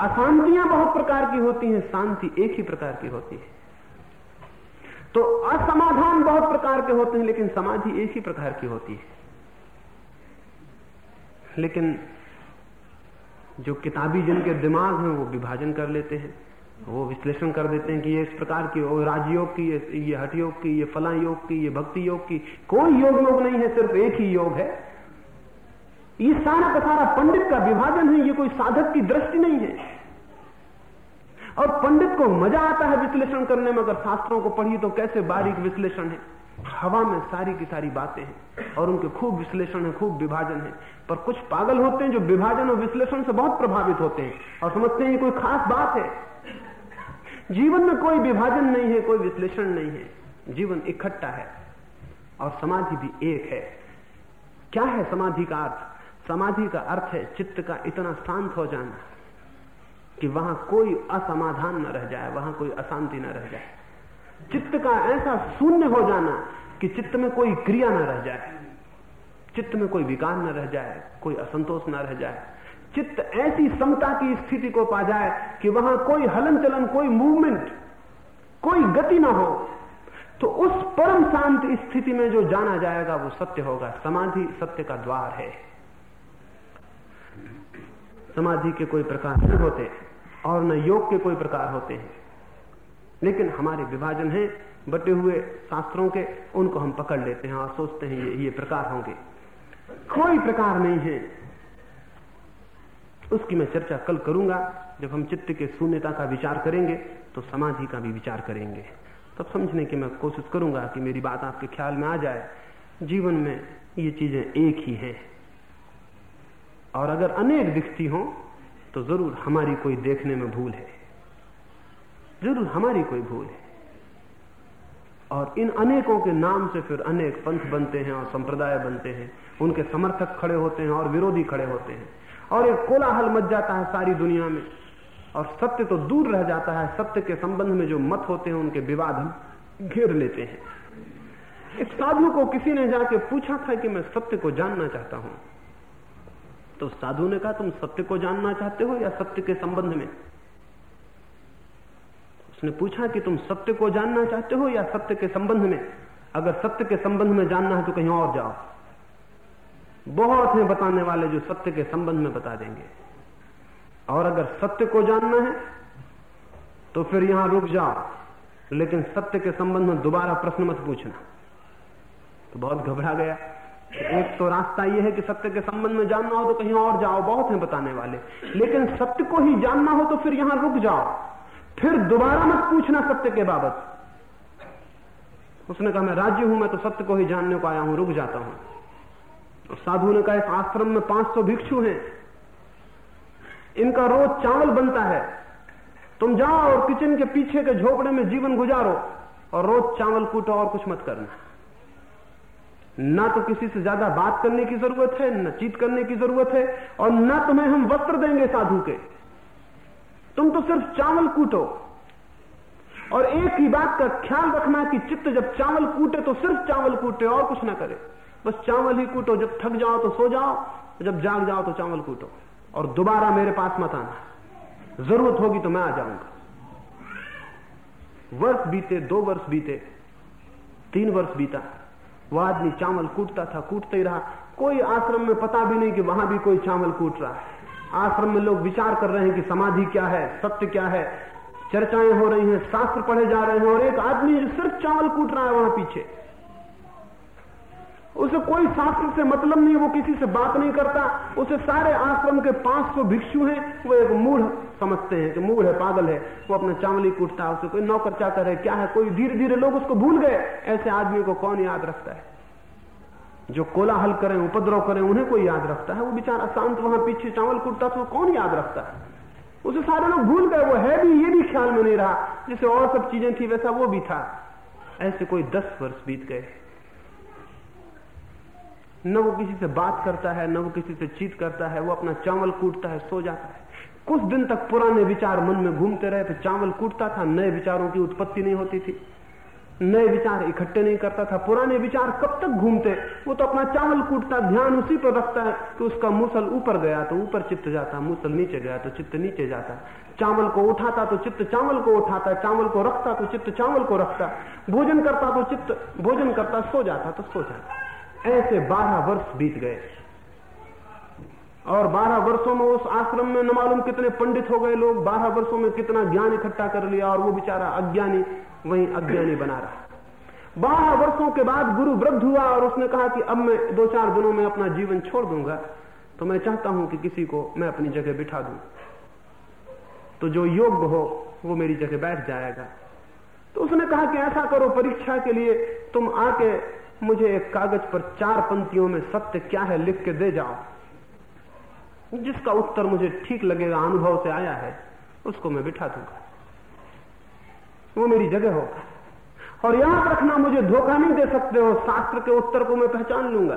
अशांतियाँ बहुत प्रकार की होती हैं शांति एक ही प्रकार की होती है। तो असमाधान बहुत प्रकार के होते हैं लेकिन समाधि एक ही प्रकार की होती है। लेकिन जो किताबी जिनके दिमाग हैं वो विभाजन कर लेते हैं वो विश्लेषण कर देते हैं कि ये इस प्रकार की वो राजयोग की ये, ये हठ योग की ये फला योग की ये भक्ति योग की। कोई योग योग नहीं है सिर्फ़ एक ही योग है। ये सारा का सारा पंडित का विभाजन है, ये कोई साधक की दृष्टि नहीं है। और पंडित को मज़ा आता है विश्लेषण करने में, अगर शास्त्रों को पढ़ी तो कैसे बारीक विश्लेषण है? हवा में सारी की सारी बातें हैं, और उनके खूब विश्लेषण है, खूब विभाजन है। पर कुछ पागल होते हैं जो विभाजन और विश्लेषण से बहुत प्रभावित होते हैं, और समझते हैं कोई खास बात है। जीवन में कोई विभाजन नहीं है, कोई विश्लेषण नहीं है। जीवन इकट्ठा है, और समाधि भी एक है। क्या है समाधि का अर्थ? समाधि का अर्थ है चित्त का इतना शांत हो जाना कि वहाँ कोई असमाधान न रह जाए, वहाँ कोई अशांति न रह जाए। चित्त का ऐसा शून्य हो जाना कि चित्त में कोई क्रिया न रह जाए, चित्त में कोई विकार न रह जाए, कोई असंतोष न रह जाए। चित्त ऐसी समता की स्थिति को पा जाए कि वहाँ कोई हलन चलन कोई मूवमेंट कोई गति ना हो तो उस परम शांत स्थिति में जो जाना जाएगा वो सत्य होगा। समाधि सत्य का द्वार है। समाधि के कोई प्रकार नहीं होते और न योग के कोई प्रकार होते हैं। लेकिन हमारे विभाजन है, बटे हुए शास्त्रों के, उनको हम पकड़ लेते हैं और सोचते हैं ये ये प्रकार होंगे। कोई प्रकार नहीं है। उसकी मैं चर्चा कल करूँगा। जब हम चित्त के शून्यता का विचार करेंगे तो समाधि का भी विचार करेंगे। तब समझने की मैं कोशिश करूँगा कि मेरी बात आपके ख्याल में आ जाए। जीवन में ये चीज़ें एक ही हैं। और अगर अनेक दिखती हो तो ज़रूर हमारी कोई देखने में भूल है। ज़रूर हमारी कोई भूल है। और इन अनेकों के नाम से फिर अनेक पंथ बनते हैं और संप्रदाय बनते हैं। उनके समर्थक खड़े होते हैं और विरोधी खड़े होते हैं। और एक कोलाहल मच जाता है सारी दुनिया में। और सत्य तो दूर रह जाता है। सत्य के संबंध में जो मत होते हैं, उनके विवाद हम घेर लेते हैं। एक साधु को किसी ने जाके पूछा था कि मैं सत्य को जानना चाहता हूँ। तो साधु ने कहा, तुम सत्य को जानना चाहते हो या सत्य के संबंध में? उसने पूछा कि तुम सत्य को जानना चाहते हो या सत्य के संबंध में? अगर सत्य के संबंध में जानना है तो कहीं और जाओ। बहुत हैं बताने वाले जो सत्य के संबंध में बता देंगे। और अगर सत्य को जानना है तो फिर यहाँ रुक जाओ। लेकिन सत्य के संबंध में दोबारा प्रश्न मत पूछना। तो बहुत घबरा गया। एक तो रास्ता यह है कि सत्य के संबंध में जानना हो तो कहीं और जाओ, बहुत हैं बताने वाले। लेकिन सत्य को ही जानना हो तो फिर यहाँ रुक जाओ। फिर दोबारा मत पूछना सत्य के बाबत। उसने कहा, मैं राज्य हूँ, मैं तो सत्य को ही जानने को आया हूँ, रुक जाता हूँ। तो साधु ने कहा, इस आश्रम में 500 भिक्षु हैं। इनका रोज चावल बनता है। तुम जाओ और किचन के पीछे के झोपड़े में जीवन गुजारो और रोज चावल कूटो और कुछ मत करना। ना तो किसी से ज़्यादा बात करने की ज़रूरत है, न चीत करने की ज़रूरत है, और न तुम्हें हम वस्त्र देंगे साधु के। तुम तो सिर्फ़ चावल कूटो। और एक ही बात का ख्याल रखना कि चित्त जब चावल कूटे तो सिर्फ़ चावल कूटे, और कुछ ना करे। बस चावल ही कूटो, जब थक जाओ तो सो जाओ, जब जाग जाओ तो चावल कूटो। और दोबारा मेरे पास मत आना। ज़रूरत होगी तो मैं आ जाऊँगा। वर्ष बीते, दो वर्ष बीते, तीन वर्ष बीता। वह आदमी चावल कूटता था, कूटते ही रहा। कोई आश्रम में पता भी नहीं कि वहाँ भी कोई चावल कूट रहा है। आश्रम में लोग विचार कर रहे हैं कि समाधि क्या है, सत्य क्या है। चर्चाएँ हो रही हैं, शास्त्र पढ़े जा रहे हैं और एक आदमी सिर्फ़ चावल कूट रहा है वहाँ पीछे। उसे कोई शास्त्र से मतलब नहीं, वो किसी से बात नहीं करता। उसे सारे आश्रम के 500 भिक्षु हैं, वो एक मूढ़ समझते हैं कि मूढ़ है, पागल है। वो अपना चावल कूटता है, उसे कोई नौकर चाकर है, क्या है, कोई धीरे धीरे लोग उसको भूल गए। ऐसे आदमी को कौन याद रखता है? जो कोलाहल करें, उपद्रव करें, उन्हें कोई याद रखता है? वो बेचारा शांत वहाँ पीछे चावल कूटता तो कौन याद रखता है? उसे सारे लोग भूल गए, वो है भी, ये भी ख्याल में नहीं रहा। जैसे और सब चीज़ें थी, वैसा वो भी था। ऐसे कोई दस वर्ष बीत गए। न वो किसी से बात करता है, न वो किसी से चीत करता है, वो अपना चावल कूटता है, सो जाता है। कुछ दिन तक पुराने विचार मन में घूमते रहे तो चावल कूटता था, नए विचारों की उत्पत्ति नहीं होती थी। नए विचार इकट्ठे नहीं करता था। पुराने विचार कब तक घूमते? वो तो अपना चावल कूटता, ध्यान उसी पर रखता है कि उसका मूसल ऊपर गया तो ऊपर चित्त जाता, मूसल नीचे गया तो चित्त नीचे जाता। चावल को उठाता तो चित्त चावल को उठाता, चावल को रखता तो चित्त चावल को रखता। भोजन करता तो चित्त भोजन करता, सो जाता तो सो जाता। ऐसे बारह वर्ष बीत गए। और बारह वर्षों में उस आश्रम में न मालूम कितने पंडित हो गए लोग, बारह वर्षों में कितना ज्ञान इकट्ठा कर लिया और वो बेचारा अज्ञानी, वहीं अज्ञानी बना रहा। बारह वर्षों के बाद गुरु वृद्ध हुआ और उसने कहा कि अब मैं दो चार दिनों में अपना जीवन छोड़ दूँगा तो मैं चाहता हूँ कि किसी को मैं अपनी जगह बिठा दूँ। तो जो योग्य हो, वो मेरी जगह बैठ जाएगा। तो उसने कहा कि ऐसा करो, परीक्षा के लिए तुम आके मुझे एक कागज़ पर चार पंक्तियों में सत्य क्या है लिख के दे जाओ। जिसका उत्तर मुझे ठीक लगेगा, अनुभव से आया है, उसको मैं बिठा दूँगा। वो मेरी जगह होगा। और याद रखना, मुझे धोखा नहीं दे सकते हो। शास्त्र के उत्तर को मैं पहचान लूँगा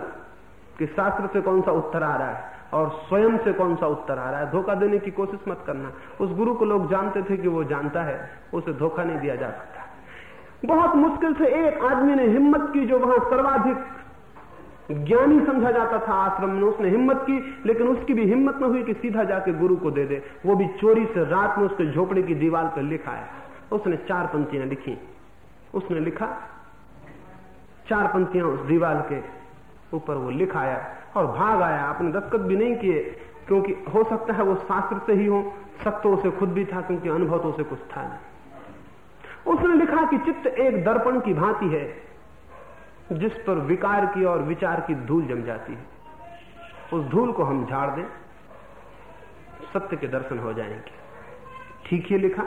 कि शास्त्र से कौन सा उत्तर आ रहा है और स्वयं से कौन सा उत्तर आ रहा है। धोखा देने की कोशिश मत करना। उस गुरु को लोग जानते थे कि वो जानता है, उसे धोखा नहीं दिया जा सकता। बहुत मुश्किल से एक आदमी ने हिम्मत की जो वहाँ सर्वाधिक ज्ञानी समझा जाता था आश्रम में। उसने हिम्मत की, लेकिन उसकी भी हिम्मत न हुई कि सीधा जाके गुरु को दे दे। वो भी चोरी से रात में उसके झोपड़े की दीवार पर लिखा है। उसने चार पंक्तियाँ लिखी। उसने लिखा, चार पंक्तियाँ उस दीवार के ऊपर वो लिख आया और भाग आया। आपने दस्तखत भी नहीं किए, क्योंकि हो सकता है वो शास्त्र से ही हो सक तो उसे खुद भी था, क्योंकि अनुभव तो उसे कुछ था नहीं। उसने लिखा कि चित्त एक दर्पण की भांति है, जिस पर विकार की और विचार की धूल जम जाती है। उस धूल को हम झाड़ दें, सत्य के दर्शन हो जाएँगे। ठीक ही लिखा।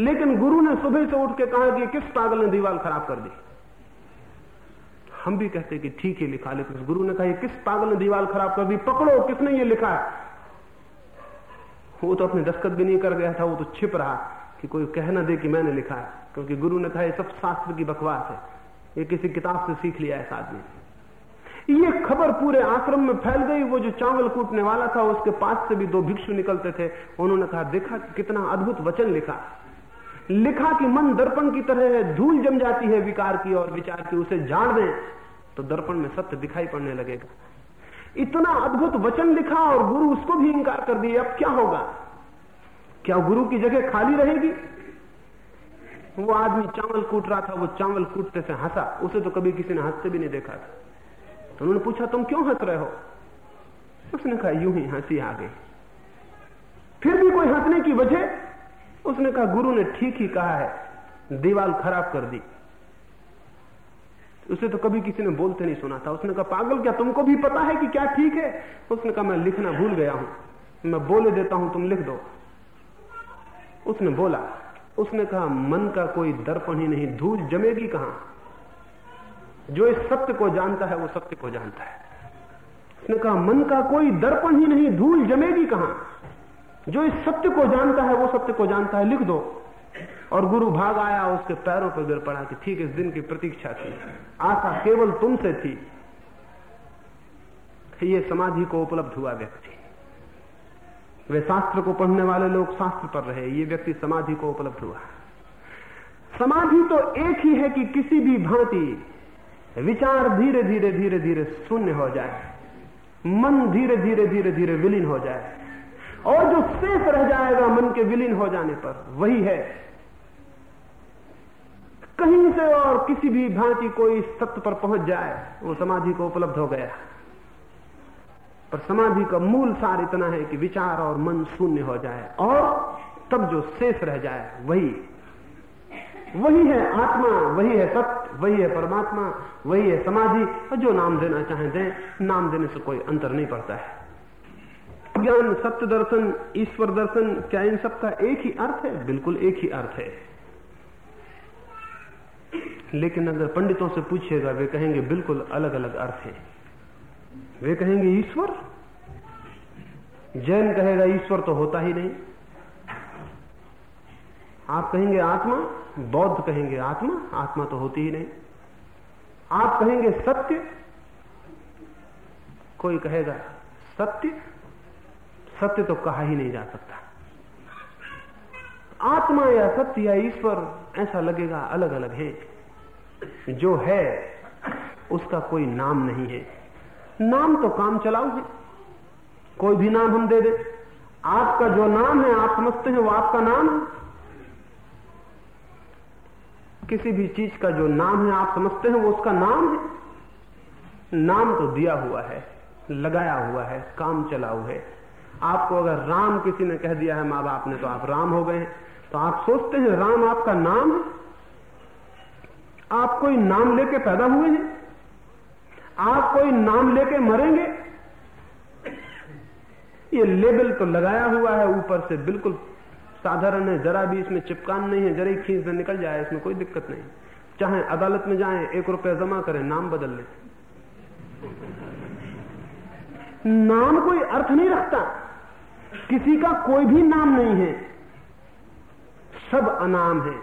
लेकिन गुरु ने सुबह से उठ के कहा कि किस पागल ने दीवार खराब कर दी? हम भी कहते कि ठीक ही लिखा, लेकिन गुरु ने कहा किस पागल ने दीवार खराब कर दी? पकड़ो, किसने ये लिखा? वो तो अपने दस्तखत भी नहीं कर गया था, वो तो छिप रहा। कि कोई कह ना दे कि मैंने लिखा है, क्योंकि गुरु ने कहा, ये सब शास्त्र की बकवास है। ये किसी किताब से सीख लिया है आदमी ये खबर पूरे आश्रम में फैल गई। वो जो चावल कूटने वाला था, उसके पास से भी दो भिक्षु निकलते थे। उन्होंने कहा, देखा कितना अद्भुत वचन लिखा लिखा कि मन दर्पण की तरह है, धूल जम जाती है विकार की और विचार की, उसे झाड़ दें तो दर्पण में सत्य दिखाई पड़ने लगेगा। इतना अद्भुत वचन लिखा और गुरु उसको भी इंकार कर दिए, अब क्या होगा? क्या गुरु की जगह खाली रहेगी? वो आदमी चावल कूट रहा था, वो चावल कूटते से हंसा। उसे तो कभी किसी ने हँसते भी नहीं देखा था। तो उन्होंने पूछा, तुम क्यों हंस रहे हो? उसने कहा, यूँ ही हँसी आ गई। फिर भी कोई हंसने की वजह? उसने कहा, गुरु ने ठीक ही कहा है। दीवाल खराब कर दी। उसे तो कभी किसी ने बोलते नहीं सुना था। उसने कहा, पागल, क्या तुमको भी पता है कि क्या ठीक है? उसने कहा, मैं लिखना भूल गया हूँ। मैं बोले देता हूँ, तुम लिख दो। उसने बोला, उसने कहा, मन का कोई दर्पण ही नहीं, धूल जमेगी कहाँ? जो इस सत्य को जानता है, वो सत्य को जानता है। उसने कहा, मन का कोई दर्पण ही नहीं, धूल जमेगी कहाँ? जो इस सत्य को जानता है, वो सत्य को जानता है, लिख दो। और गुरु भाग आया, उसके पैरों पर गिर पड़ा कि ठीक इस दिन की प्रतीक्षा थी। आशा केवल तुमसे थी। ये समाधि को उपलब्ध हुआ व्यक्ति। वे शास्त्र को पढ़ने वाले लोग शास्त्र पर रहे, ये व्यक्ति समाधि को उपलब्ध हुआ। समाधि तो एक ही है कि किसी भी भांति विचार धीरे धीरे धीरे धीरे शून्य हो जाए। मन धीरे धीरे धीरे धीरे विलीन हो जाए। और जो शेष रह जाएगा मन के विलीन हो जाने पर, वही है। कहीं से और किसी भी भांति कोई सत्य पर पहुँच जाए, वो समाधि को उपलब्ध हो गया। पर समाधि का मूल सार इतना है कि विचार और मन शून्य हो जाए और तब जो शेष रह जाए, वही। वही है आत्मा, वही है सत्य, वही है परमात्मा, वही है समाधि। और जो नाम देना चाहे दें, नाम देने से कोई अंतर नहीं पड़ता है। ज्ञान, सत्य दर्शन, ईश्वर दर्शन, क्या इन सबका एक ही अर्थ है? बिल्कुल एक ही अर्थ है। लेकिन अगर पंडितों से पूछिएगा, वे कहेंगे, बिल्कुल अलग अलग अर्थ है। वे कहेंगे, ईश्वर? जैन कहेगा, ईश्वर तो होता ही नहीं। आप कहेंगे, आत्मा? बौद्ध कहेंगे, आत्मा? आत्मा तो होती ही नहीं। आप कहेंगे, सत्य? कोई कहेगा, सत्य? सत्य तो कहा ही नहीं जा सकता। आत्मा या सत्य या ईश्वर, ऐसा लगेगा अलग अलग है। जो है, उसका कोई नाम नहीं है। नाम तो काम चलाओ है कोई भी नाम हम दे दे। आपका जो नाम है, आप समझते हैं वो आपका नाम है। किसी भी चीज़ का जो नाम है, आप समझते हैं वो उसका नाम है। नाम तो दिया हुआ है, लगाया हुआ है, काम चलाऊ है। आपको अगर राम किसी ने कह दिया है, माँ बाप ने तो आप राम हो गए। तो आप सोचते हैं राम आपका नाम है। आप कोई नाम लेके पैदा हुए हैं? आप कोई नाम लेके मरेंगे? ये लेबल तो लगाया हुआ है, ऊपर से बिल्कुल साधारण है, जरा भी इसमें चिपकान नहीं है, जरा खींच से निकल जाए, इसमें कोई दिक्कत नहीं। चाहे अदालत में जाएँ, एक रुपया जमा करें, नाम बदल ले। नाम कोई अर्थ नहीं रखता। किसी का कोई भी नाम नहीं है। सब अनाम है।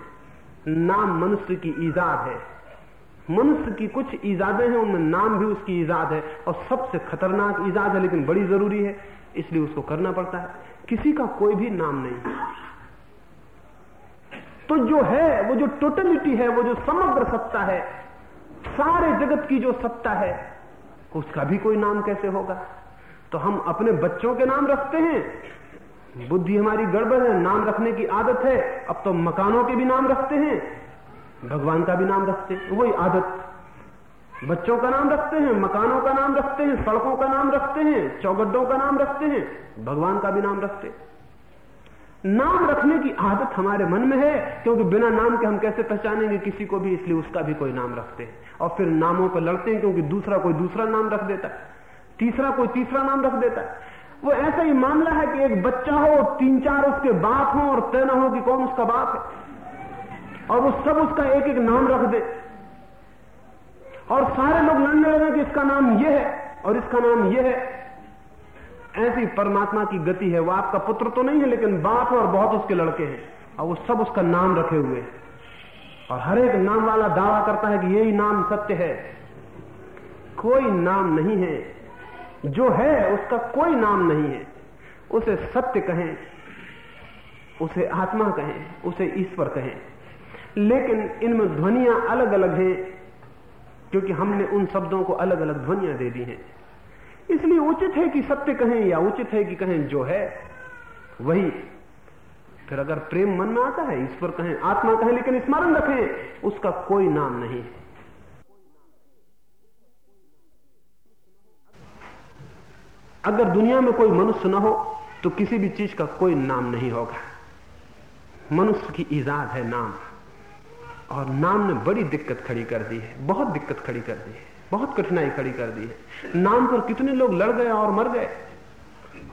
नाम मनुष्य की ईजाद है। मनुष्य की कुछ ईजादें हैं, उनमें नाम भी उसकी ईजाद है और सबसे खतरनाक ईजाद है, लेकिन बड़ी ज़रूरी है, इसलिए उसको करना पड़ता है। किसी का कोई भी नाम नहीं। तो जो है, वो जो टोटलिटी है, वो जो समग्र सत्ता है, सारे जगत की जो सत्ता है, उसका भी कोई नाम कैसे होगा? तो हम अपने बच्चों के नाम रखते हैं। बुद्धि हमारी गड़बड़ है, नाम रखने की आदत है, अब तो मकानों के भी नाम रखते हैं। भगवान का भी नाम रखते हैं, वही आदत। बच्चों का नाम रखते हैं, मकानों का नाम रखते हैं, सड़कों का नाम रखते हैं, चौगड्डों का नाम रखते हैं, भगवान का भी नाम रखते नाम रखने की आदत हमारे मन में है, क्योंकि बिना नाम के हम कैसे पहचानेंगे किसी को भी, इसलिए उसका भी कोई नाम रखते हैं। और फिर नामों पर लड़ते हैं, क्योंकि दूसरा कोई दूसरा नाम रख देता है, तीसरा कोई तीसरा नाम रख देता है। वो ऐसा ही मामला है कि एक बच्चा हो, तीन चार उसके बाप हो, और तय ना हो कि कौन उसका बाप है। और वो सब उसका एक एक नाम रख दे। और सारे लोग लड़ने लगे कि इसका नाम ये है और इसका नाम ये है। ऐसी परमात्मा की गति है, वो आपका पुत्र तो नहीं है, लेकिन बाप और बहुत उसके लड़के हैं। और वो सब उसका नाम रखे हुए हैं। और हर एक नाम वाला दावा करता है कि यही नाम सत्य है। कोई नाम नहीं है। जो है, उसका कोई नाम नहीं है। उसे सत्य कहें, उसे आत्मा कहें, उसे ईश्वर कहें। लेकिन इनमें ध्वनियाँ अलग अलग हैं, क्योंकि हमने उन शब्दों को अलग अलग ध्वनियाँ दे दी हैं। इसलिए उचित है कि सत्य कहें या उचित है कि कहें जो है, वही। फिर अगर प्रेम मन में आता है, ईश्वर कहें, आत्मा कहें, लेकिन स्मरण रखें, उसका कोई नाम नहीं है। अगर दुनिया में कोई मनुष्य न हो तो किसी भी चीज़ का कोई नाम नहीं होगा। मनुष्य की ईजाद है नाम। और नाम ने बड़ी दिक्कत खड़ी कर दी है, बहुत दिक्कत खड़ी कर दी है, बहुत कठिनाई खड़ी कर दी है। नाम पर कितने लोग लड़ गए और मर गए,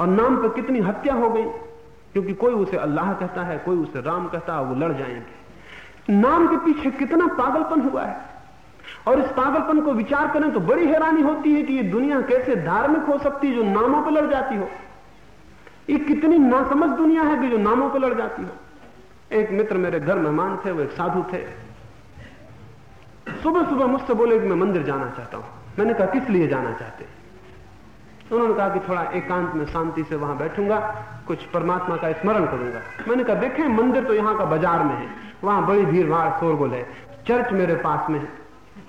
और नाम पर कितनी हत्या हो गई, क्योंकि कोई उसे अल्लाह कहता है, कोई उसे राम कहता है, वो लड़ जाएँगे। नाम के पीछे कितना पागलपन हुआ है। और इस पागलपन को विचार करें तो बड़ी हैरानी होती है कि ये दुनिया कैसे धार्मिक हो सकती है जो नामों पर लड़ जाती हो। ये कितनी नासमझ दुनिया है कि जो नामों पर लड़ जाती हो। एक मित्र मेरे घर मेहमान थे, वो एक साधु थे। सुबह सुबह मुझसे बोले कि मैं मंदिर जाना चाहता हूँ। मैंने कहा, किस लिए जाना चाहते? उन्होंने कहा कि थोड़ा एकांत में शांति से वहाँ बैठूँगा, कुछ परमात्मा का स्मरण करूँगा। मैंने कहा, देखें, मंदिर तो यहाँ का बाज़ार में है। वहाँ बड़ी भीड़ भाड़ शोरगुल है। चर्च मेरे पास में है।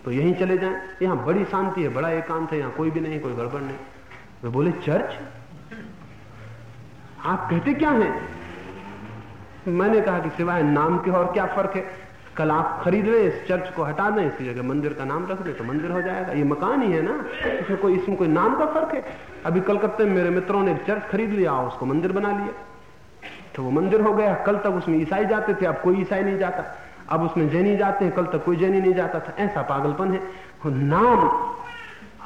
तो यहीं चले जाएँ। यहाँ बड़ी शांति है, बड़ा एकांत है, यहाँ कोई भी नहीं, कोई गड़बड़ नहीं। वे बोले, चर्च? आप कहते क्या हैं? मैंने कहा कि सिवाय नाम के और क्या फ़र्क है? कल आप खरीद रहे, इस चर्च को हटा दें इसकी जगह मंदिर का नाम रख दें तो मंदिर हो जाएगा। ये मकान ही है ना, इसमें कोई इसमें कोई नाम का फ़र्क है? अभी कलकत्ते में मेरे मित्रों ने चर्च खरीद लिया उसको मंदिर बना लिया तो वो मंदिर हो गया, कल तक उसमें ईसाई जाते थे, अब कोई ईसाई नहीं जाता। अब उसमें जैनी जाते हैं, कल तक कोई जैनी नहीं जाता था। ऐसा पागलपन है। नाम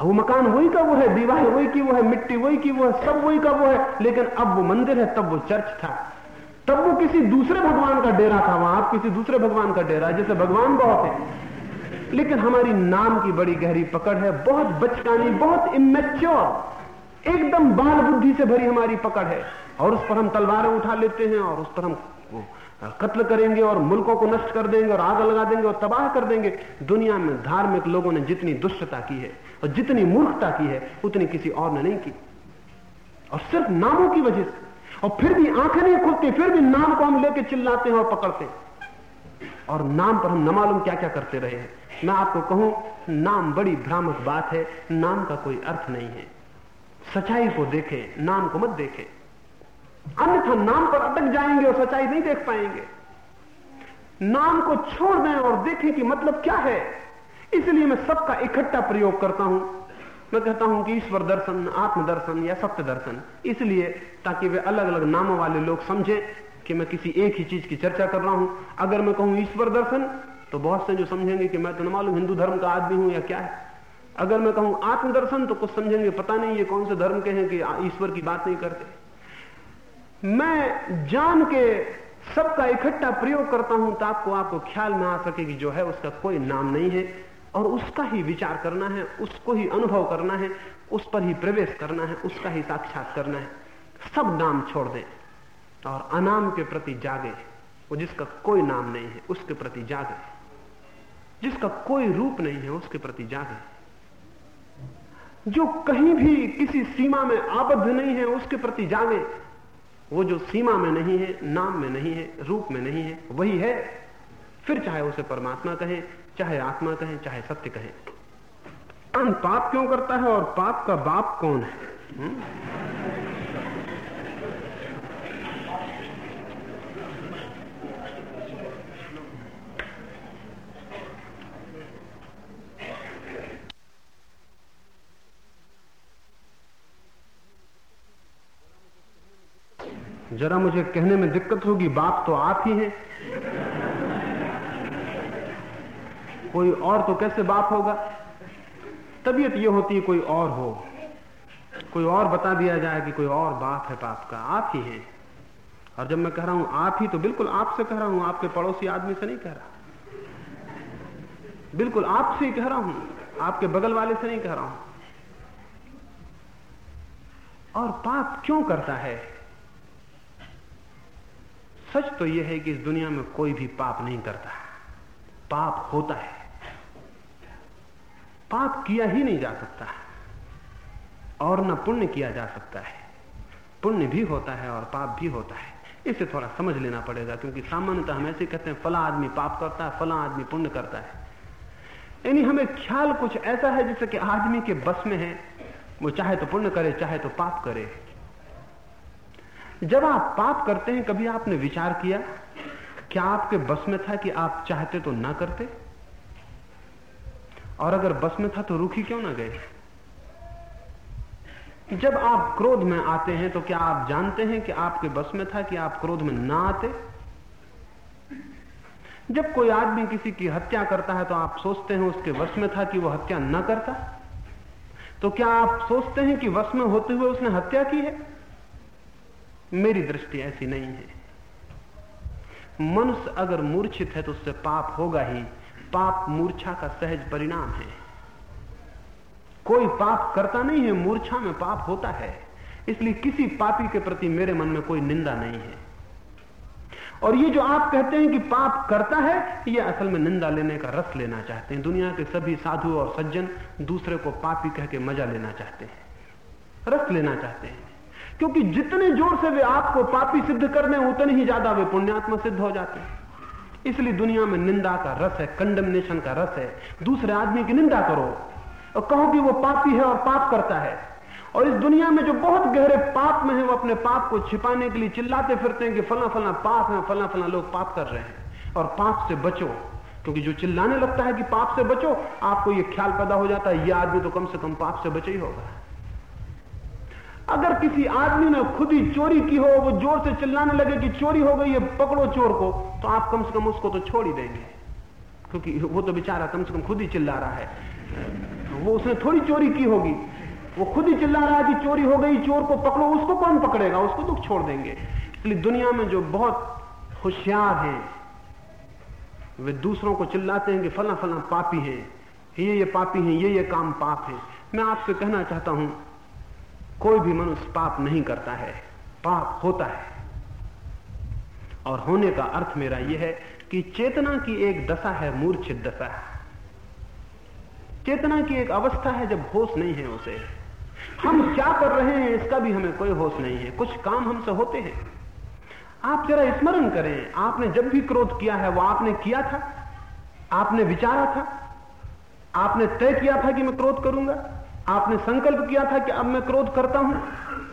वो मकान वही का वो है, दीवार वही की वो है, मिट्टी वही की वो है, सब वही का वो है। लेकिन अब वो मंदिर है, तब वो चर्च था। तब वो किसी दूसरे भगवान का डेरा था वहाँ, आप किसी दूसरे भगवान का डेरा जैसे भगवान बहुत है। लेकिन हमारी नाम की बड़ी गहरी पकड़ है, बहुत बचकानी, बहुत इमेच्योर एकदम बाल बुद्धि से भरी हमारी पकड़ है। और उस पर हम तलवारें उठा लेते हैं, और उस पर हम कत्ल करेंगे, और मुल्कों को नष्ट कर देंगे, और आग लगा देंगे, और तबाह कर देंगे। दुनिया में धार्मिक लोगों ने जितनी दुष्टता की है, और जितनी मूर्खता की है, उतनी किसी और ने नहीं की। और सिर्फ़ नामों की वजह से और फिर भी आँखें नहीं खुलती, फिर भी नाम को हम लेके चिल्लाते हैं और पकड़ते हैं। और नाम पर हम न मालूम क्या क्या करते रहे हैं। मैं आपको कहूँ, नाम बड़ी भ्रामक बात है, नाम का कोई अर्थ नहीं है। सच्चाई को देखें, नाम को मत देखें। अन्यथा नाम पर अटक जाएँगे और सच्चाई नहीं देख पाएँगे। नाम को छोड़ दें और देखें कि मतलब क्या है। इसलिए मैं सबका इकट्ठा प्रयोग करता हूँ। मैं कहता हूँ कि ईश्वर दर्शन आत्म दर्शन या सत्य दर्शन इसलिए ताकि वे अलग अलग नामों वाले लोग समझें कि मैं किसी एक ही चीज़ की चर्चा कर रहा हूँ। अगर मैं कहूँ ईश्वर दर्शन तो बहुत से जो समझेंगे कि मैं तो न मालूम हिंदू धर्म का आदमी हूँ या क्या है। अगर मैं कहूँ आत्मदर्शन तो कुछ समझेंगे, पता नहीं ये कौन से धर्म के हैं कि ईश्वर की बात नहीं करते। मैं जान के सबका इकट्ठा प्रयोग करता हूँ तो आपको आपको ख्याल में आ सके कि जो है उसका कोई नाम नहीं है। और उसका ही विचार करना है, उसको ही अनुभव करना है, उस पर ही प्रवेश करना है, उसका ही साक्षात करना है। सब नाम छोड़ दें और अनाम के प्रति जागे। वो जिसका कोई नाम नहीं है, उसके प्रति जागे। जिसका कोई रूप नहीं है, उसके प्रति जागे। जो कहीं भी किसी सीमा में आबद्ध नहीं है, उसके प्रति जागे। वो जो सीमा में नहीं है, नाम में नहीं है, रूप में नहीं है, वही है। फिर चाहे उसे परमात्मा कहें चाहे आत्मा कहें, चाहे सत्य कहें। पाप क्यों करता है और पाप का बाप कौन है? हुँ? जरा मुझे कहने में दिक्कत होगी, बाप तो आप ही हैं। कोई और तो कैसे बाप होगा? तबीयत ये होती है कोई और हो। कोई और बता दिया जाए कि कोई और बाप है बाप का, आप ही हैं। और जब मैं कह रहा हूँ आप ही तो बिल्कुल आपसे कह रहा हूँ, आपके पड़ोसी आदमी से नहीं कह रहा। बिल्कुल आपसे ही कह रहा हूँ, आपके बगल वाले से नहीं कह रहा हूँ। और पाप क्यों करता है? सच तो यह है कि इस दुनिया में कोई भी पाप नहीं करता। पाप होता है। पाप किया ही नहीं जा सकता और न पुण्य किया जा सकता है। पुण्य भी होता है और पाप भी होता है। इसे थोड़ा समझ लेना पड़ेगा, क्योंकि सामान्यतः हम ऐसे कहते हैं, फला आदमी पाप करता है, फला आदमी पुण्य करता है। यानी हमें ख्याल कुछ ऐसा है जैसे कि आदमी के बस में है, वो चाहे तो पुण्य करे, चाहे तो पाप करे। जब आप पाप करते हैं, कभी आपने विचार किया, क्या आपके बस में था कि आप चाहते तो ना करते? और अगर बस में था तो रुखी क्यों ना गए? जब आप क्रोध में आते हैं तो क्या आप जानते हैं कि आपके बस में था कि आप क्रोध में ना आते? जब कोई आदमी किसी की हत्या करता है तो आप सोचते हैं उसके वश में था कि वह हत्या न करता? तो क्या आप सोचते हैं कि वश में होते हुए उसने हत्या की है? मेरी दृष्टि ऐसी नहीं है। मनुष्य अगर मूर्छित है तो उससे पाप होगा ही। पाप मूर्छा का सहज परिणाम है। कोई पाप करता नहीं है, मूर्छा में पाप होता है। इसलिए किसी पापी के प्रति मेरे मन में कोई निंदा नहीं है। और ये जो आप कहते हैं कि पाप करता है, ये असल में निंदा लेने का रस लेना चाहते हैं। दुनिया के सभी साधु और सज्जन दूसरे को पापी कह के मज़ा लेना चाहते हैं। रस लेना चाहते हैं। क्योंकि जितने ज़ोर से वे आपको पापी सिद्ध कर उतने ही ज़्यादा वे पुण्यात्मा सिद्ध हो जाते हैं। इसलिए दुनिया में निंदा का रस है कंडमनेशन का रस है। दूसरे आदमी की निंदा करो। और कहो कि वो पापी है और पाप करता है। और इस दुनिया में जो बहुत गहरे पाप में है, वो अपने पाप को छिपाने के लिए चिल्लाते फिरते हैं कि फला फला पाप है, फला फला लोग पाप कर रहे हैं। और पाप से बचो। क्योंकि जो चिल्लाने लगता है कि पाप से बचो, आपको ये ख्याल पैदा हो जाता है, ये आदमी तो कम से कम पाप से बचे ही होगा। अगर किसी आदमी ने खुद ही चोरी की हो, वो ज़ोर से चिल्लाने लगे कि चोरी हो गई है, पकड़ो चोर को तो आप कम से कम उसको तो छोड़ ही देंगे। क्योंकि वो तो बेचारा कम से कम खुद ही चिल्ला रहा है। वो उसने थोड़ी चोरी की होगी। वो खुद ही चिल्ला रहा है कि चोरी हो गई, चोर को पकड़ो, उसको कौन पकड़ेगा? उसको तो छोड़ देंगे। इसलिए दुनिया में जो बहुत होशियार हैं, वे दूसरों को चिल्लाते हैं कि फला फला पापी है। ये ये पापी हैं, ये ये काम पाप है। मैं आपसे कहना चाहता हूँ कोई भी मनुष्य पाप नहीं करता है, पाप होता है। और होने का अर्थ मेरा यह है कि चेतना की एक दशा है मूर्छित दशा। चेतना की एक अवस्था है जब होश नहीं है उसे। हम क्या कर रहे हैं, इसका भी हमें कोई होश नहीं है। कुछ काम हमसे होते हैं। आप जरा स्मरण करें, आपने जब भी क्रोध किया है, वो आपने किया था? आपने विचारा था? आपने तय किया था कि मैं क्रोध करूँगा? आपने संकल्प किया था कि अब मैं क्रोध करता हूँ।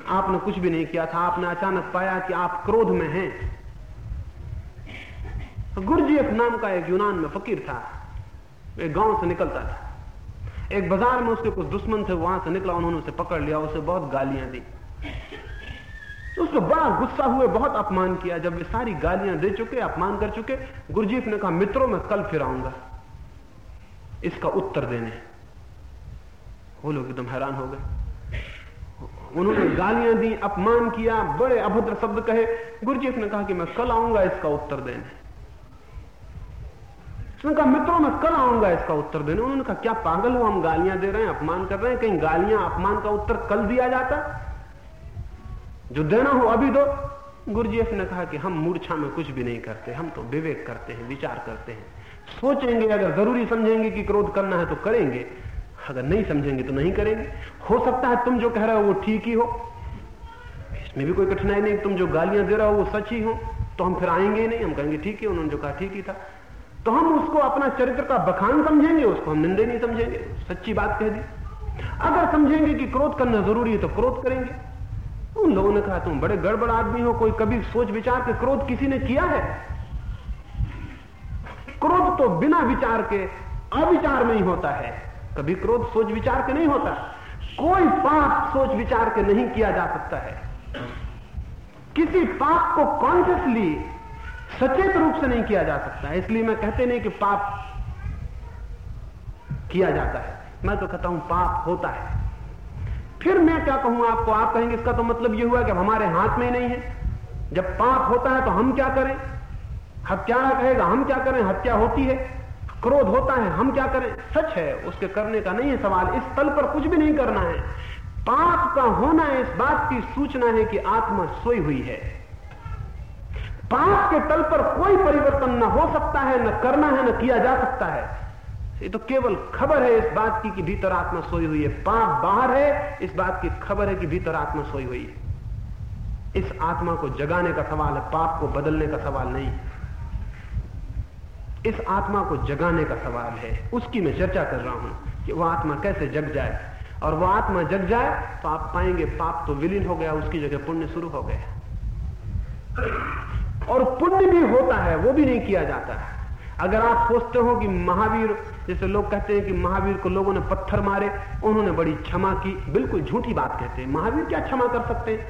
आपने कुछ भी नहीं किया था। आपने अचानक पाया कि आप क्रोध में हैं। गुरजीएफ नाम का एक यूनान में फकीर था। एक गाँव से निकलता था। एक बाज़ार में उसके कुछ दुश्मन थे। वहाँ से निकला। उन्होंने उसे पकड़ लिया। उसे बहुत गालियाँ दी। उसको बड़ा गुस्सा हुए, बहुत अपमान किया। जब वे सारी गालियाँ दे चुके, अपमान कर चुके गुरजीत ने कहा, मित्रों, में कल फिर आऊँगा। इसका उत्तर देने। वो लोग एकदम हैरान हो गए। उन्होंने गालियाँ दी, अपमान किया, बड़े अभद्र शब्द कहे। गुरजीत ने कहा कि मैं कल आऊँगा, इसका उत्तर देने। उसने कहा मित्रों मैं कल आऊँगा, इसका उत्तर देने। उन्होंने कहा, क्या पागल हो, हम गालियाँ दे रहे हैं, अपमान कर रहे हैं, कहीं गालियाँ, अपमान का उत्तर कल दिया जाता? जो देना हो, अभी दो। गुरुजीएफ ने कहा कि हम मूर्छा में कुछ भी नहीं करते, हम तो विवेक करते हैं, विचार करते हैं। सोचेंगे, अगर ज़रूरी समझेंगे कि क्रोध करना है तो करेंगे। अगर नहीं समझेंगे तो नहीं करेंगे। हो सकता है तुम जो कह रहे हो वो ठीक ही हो। इसमें भी कोई कठिनाई नहीं, तुम जो गालियाँ दे रहे हो वो सच ही हो। तो हम फिर आएँगे ही नहीं, हम कहेंगे ठीक है, उन्होंने जो कहा ठीक ही था। तो हम उसको अपना चरित्र का बखान समझेंगे, उसको हम निंदे नहीं समझेंगे। सच्ची बात कह दी। अगर समझेंगे कि क्रोध करना ज़रूरी है तो क्रोध करेंगे। उन लोगों ने कहा, तुम बड़े गड़बड़ आदमी हो, कोई कभी सोच विचार के क्रोध किसी ने किया है? क्रोध तो बिना विचार के अविचार में ही होता है। कभी क्रोध सोच विचार के नहीं होता। कोई पाप सोच विचार के नहीं किया जा सकता है। किसी पाप को कॉन्शियसली सचेत रूप से नहीं किया जा सकता इसलिए मैं कहते नहीं कि पाप किया जाता है। मैं तो कहता हूँ पाप होता है। फिर मैं क्या कहूँ आपको? आप कहेंगे इसका तो मतलब यह हुआ कि हमारे हाथ में ही नहीं है। जब पाप होता है तो हम क्या करें? हत्यारा कहेगा, हम क्या करें? हत्या होती है। क्रोध होता है, हम क्या करें? सच है, उसके करने का नहीं है सवाल। इस तल पर कुछ भी नहीं करना है। पाप का होना इस बात की सूचना है कि आत्मा सोई हुई है। पाप के तल पर कोई परिवर्तन न हो सकता है, न करना है, न किया जा सकता है। ये तो केवल खबर है इस बात की कि भीतर आत्मा सोई हुई है। पाप बाहर है, इस बात की खबर है कि भीतर आत्मा सोई हुई है। इस आत्मा को जगाने का सवाल है, पाप को बदलने का सवाल नहीं। इस आत्मा को जगाने का सवाल है। उसकी मैं चर्चा कर रहा हूँ कि वह आत्मा कैसे जग जाए। और वह आत्मा जग जाए तो आप पाएँगे पाप तो विलीन हो गया, उसकी जगह पुण्य शुरू हो गया। और पुण्य भी होता है, वो भी नहीं किया जाता है। अगर आप सोचते हो कि महावीर, जैसे लोग कहते हैं कि महावीर को लोगों ने पत्थर मारे, उन्होंने बड़ी क्षमा की, बिल्कुल झूठी बात कहते हैं। महावीर क्या क्षमा कर सकते हैं?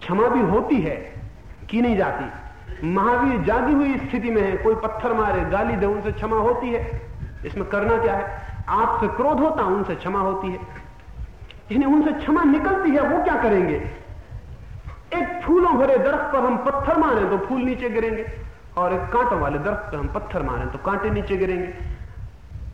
क्षमा भी होती है, की नहीं जाती। महावीर जागी हुई स्थिति में है, कोई पत्थर मारे, गाली दे, उनसे क्षमा होती है। इसमें करना क्या है? आपसे क्रोध होता, उनसे क्षमा होती है। यानी उनसे क्षमा निकलती है, वो क्या करेंगे? एक फूलों भरे दरख्त पर हम पत्थर मारे तो फूल नीचे गिरेंगे, और एक कांटों वाले दरख्त पर हम पत्थर मारे तो कांटे नीचे गिरेंगे।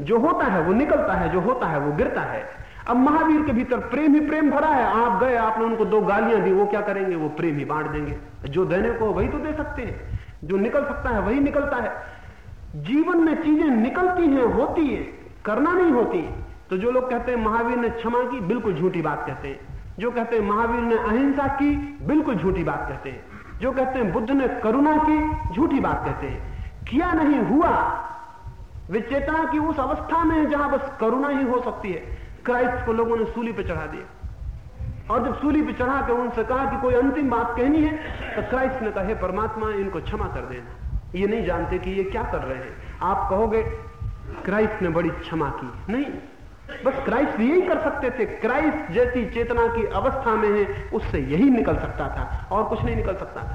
जो होता है, वो निकलता है, जो होता है, वो गिरता है। अब महावीर के भीतर प्रेम ही प्रेम भरा है। आप गए, आपने उनको दो गालियाँ दी, वो क्या करेंगे? वो प्रेम ही बांट देंगे। जो देने को वही तो दे सकते हैं। जो निकल सकता है, वही निकलता है। जीवन में चीज़ें निकलती हैं, होती है, करना नहीं होती। तो जो लोग कहते हैं, महावीर ने क्षमा की, बिल्कुल झूठी बात कहते हैं। जो कहते हैं, महावीर ने अहिंसा की, बिल्कुल झूठी बात कहते हैं। जो कहते हैं, बुद्ध ने करुणा की, झूठी बात कहते हैं। किया नहीं हुआ। वे चेतना की उस अवस्था में जहाँ बस करुणा ही हो सकती है। क्राइस्ट को लोगों ने सूली पे चढ़ा दिया। और जब सूली पे चढ़ा के उनसे कहा कि कोई अंतिम बात कहनी है तो क्राइस्ट ने कहे परमात्मा, इनको क्षमा कर देना। ये नहीं जानते कि ये क्या कर रहे हैं। आप कहोगे, क्राइस्ट ने बड़ी क्षमा की। नहीं, बस क्राइस्ट यही कर सकते थे। क्राइस्ट जैसी चेतना की अवस्था में है, उससे यही निकल सकता था, और कुछ नहीं निकल सकता था।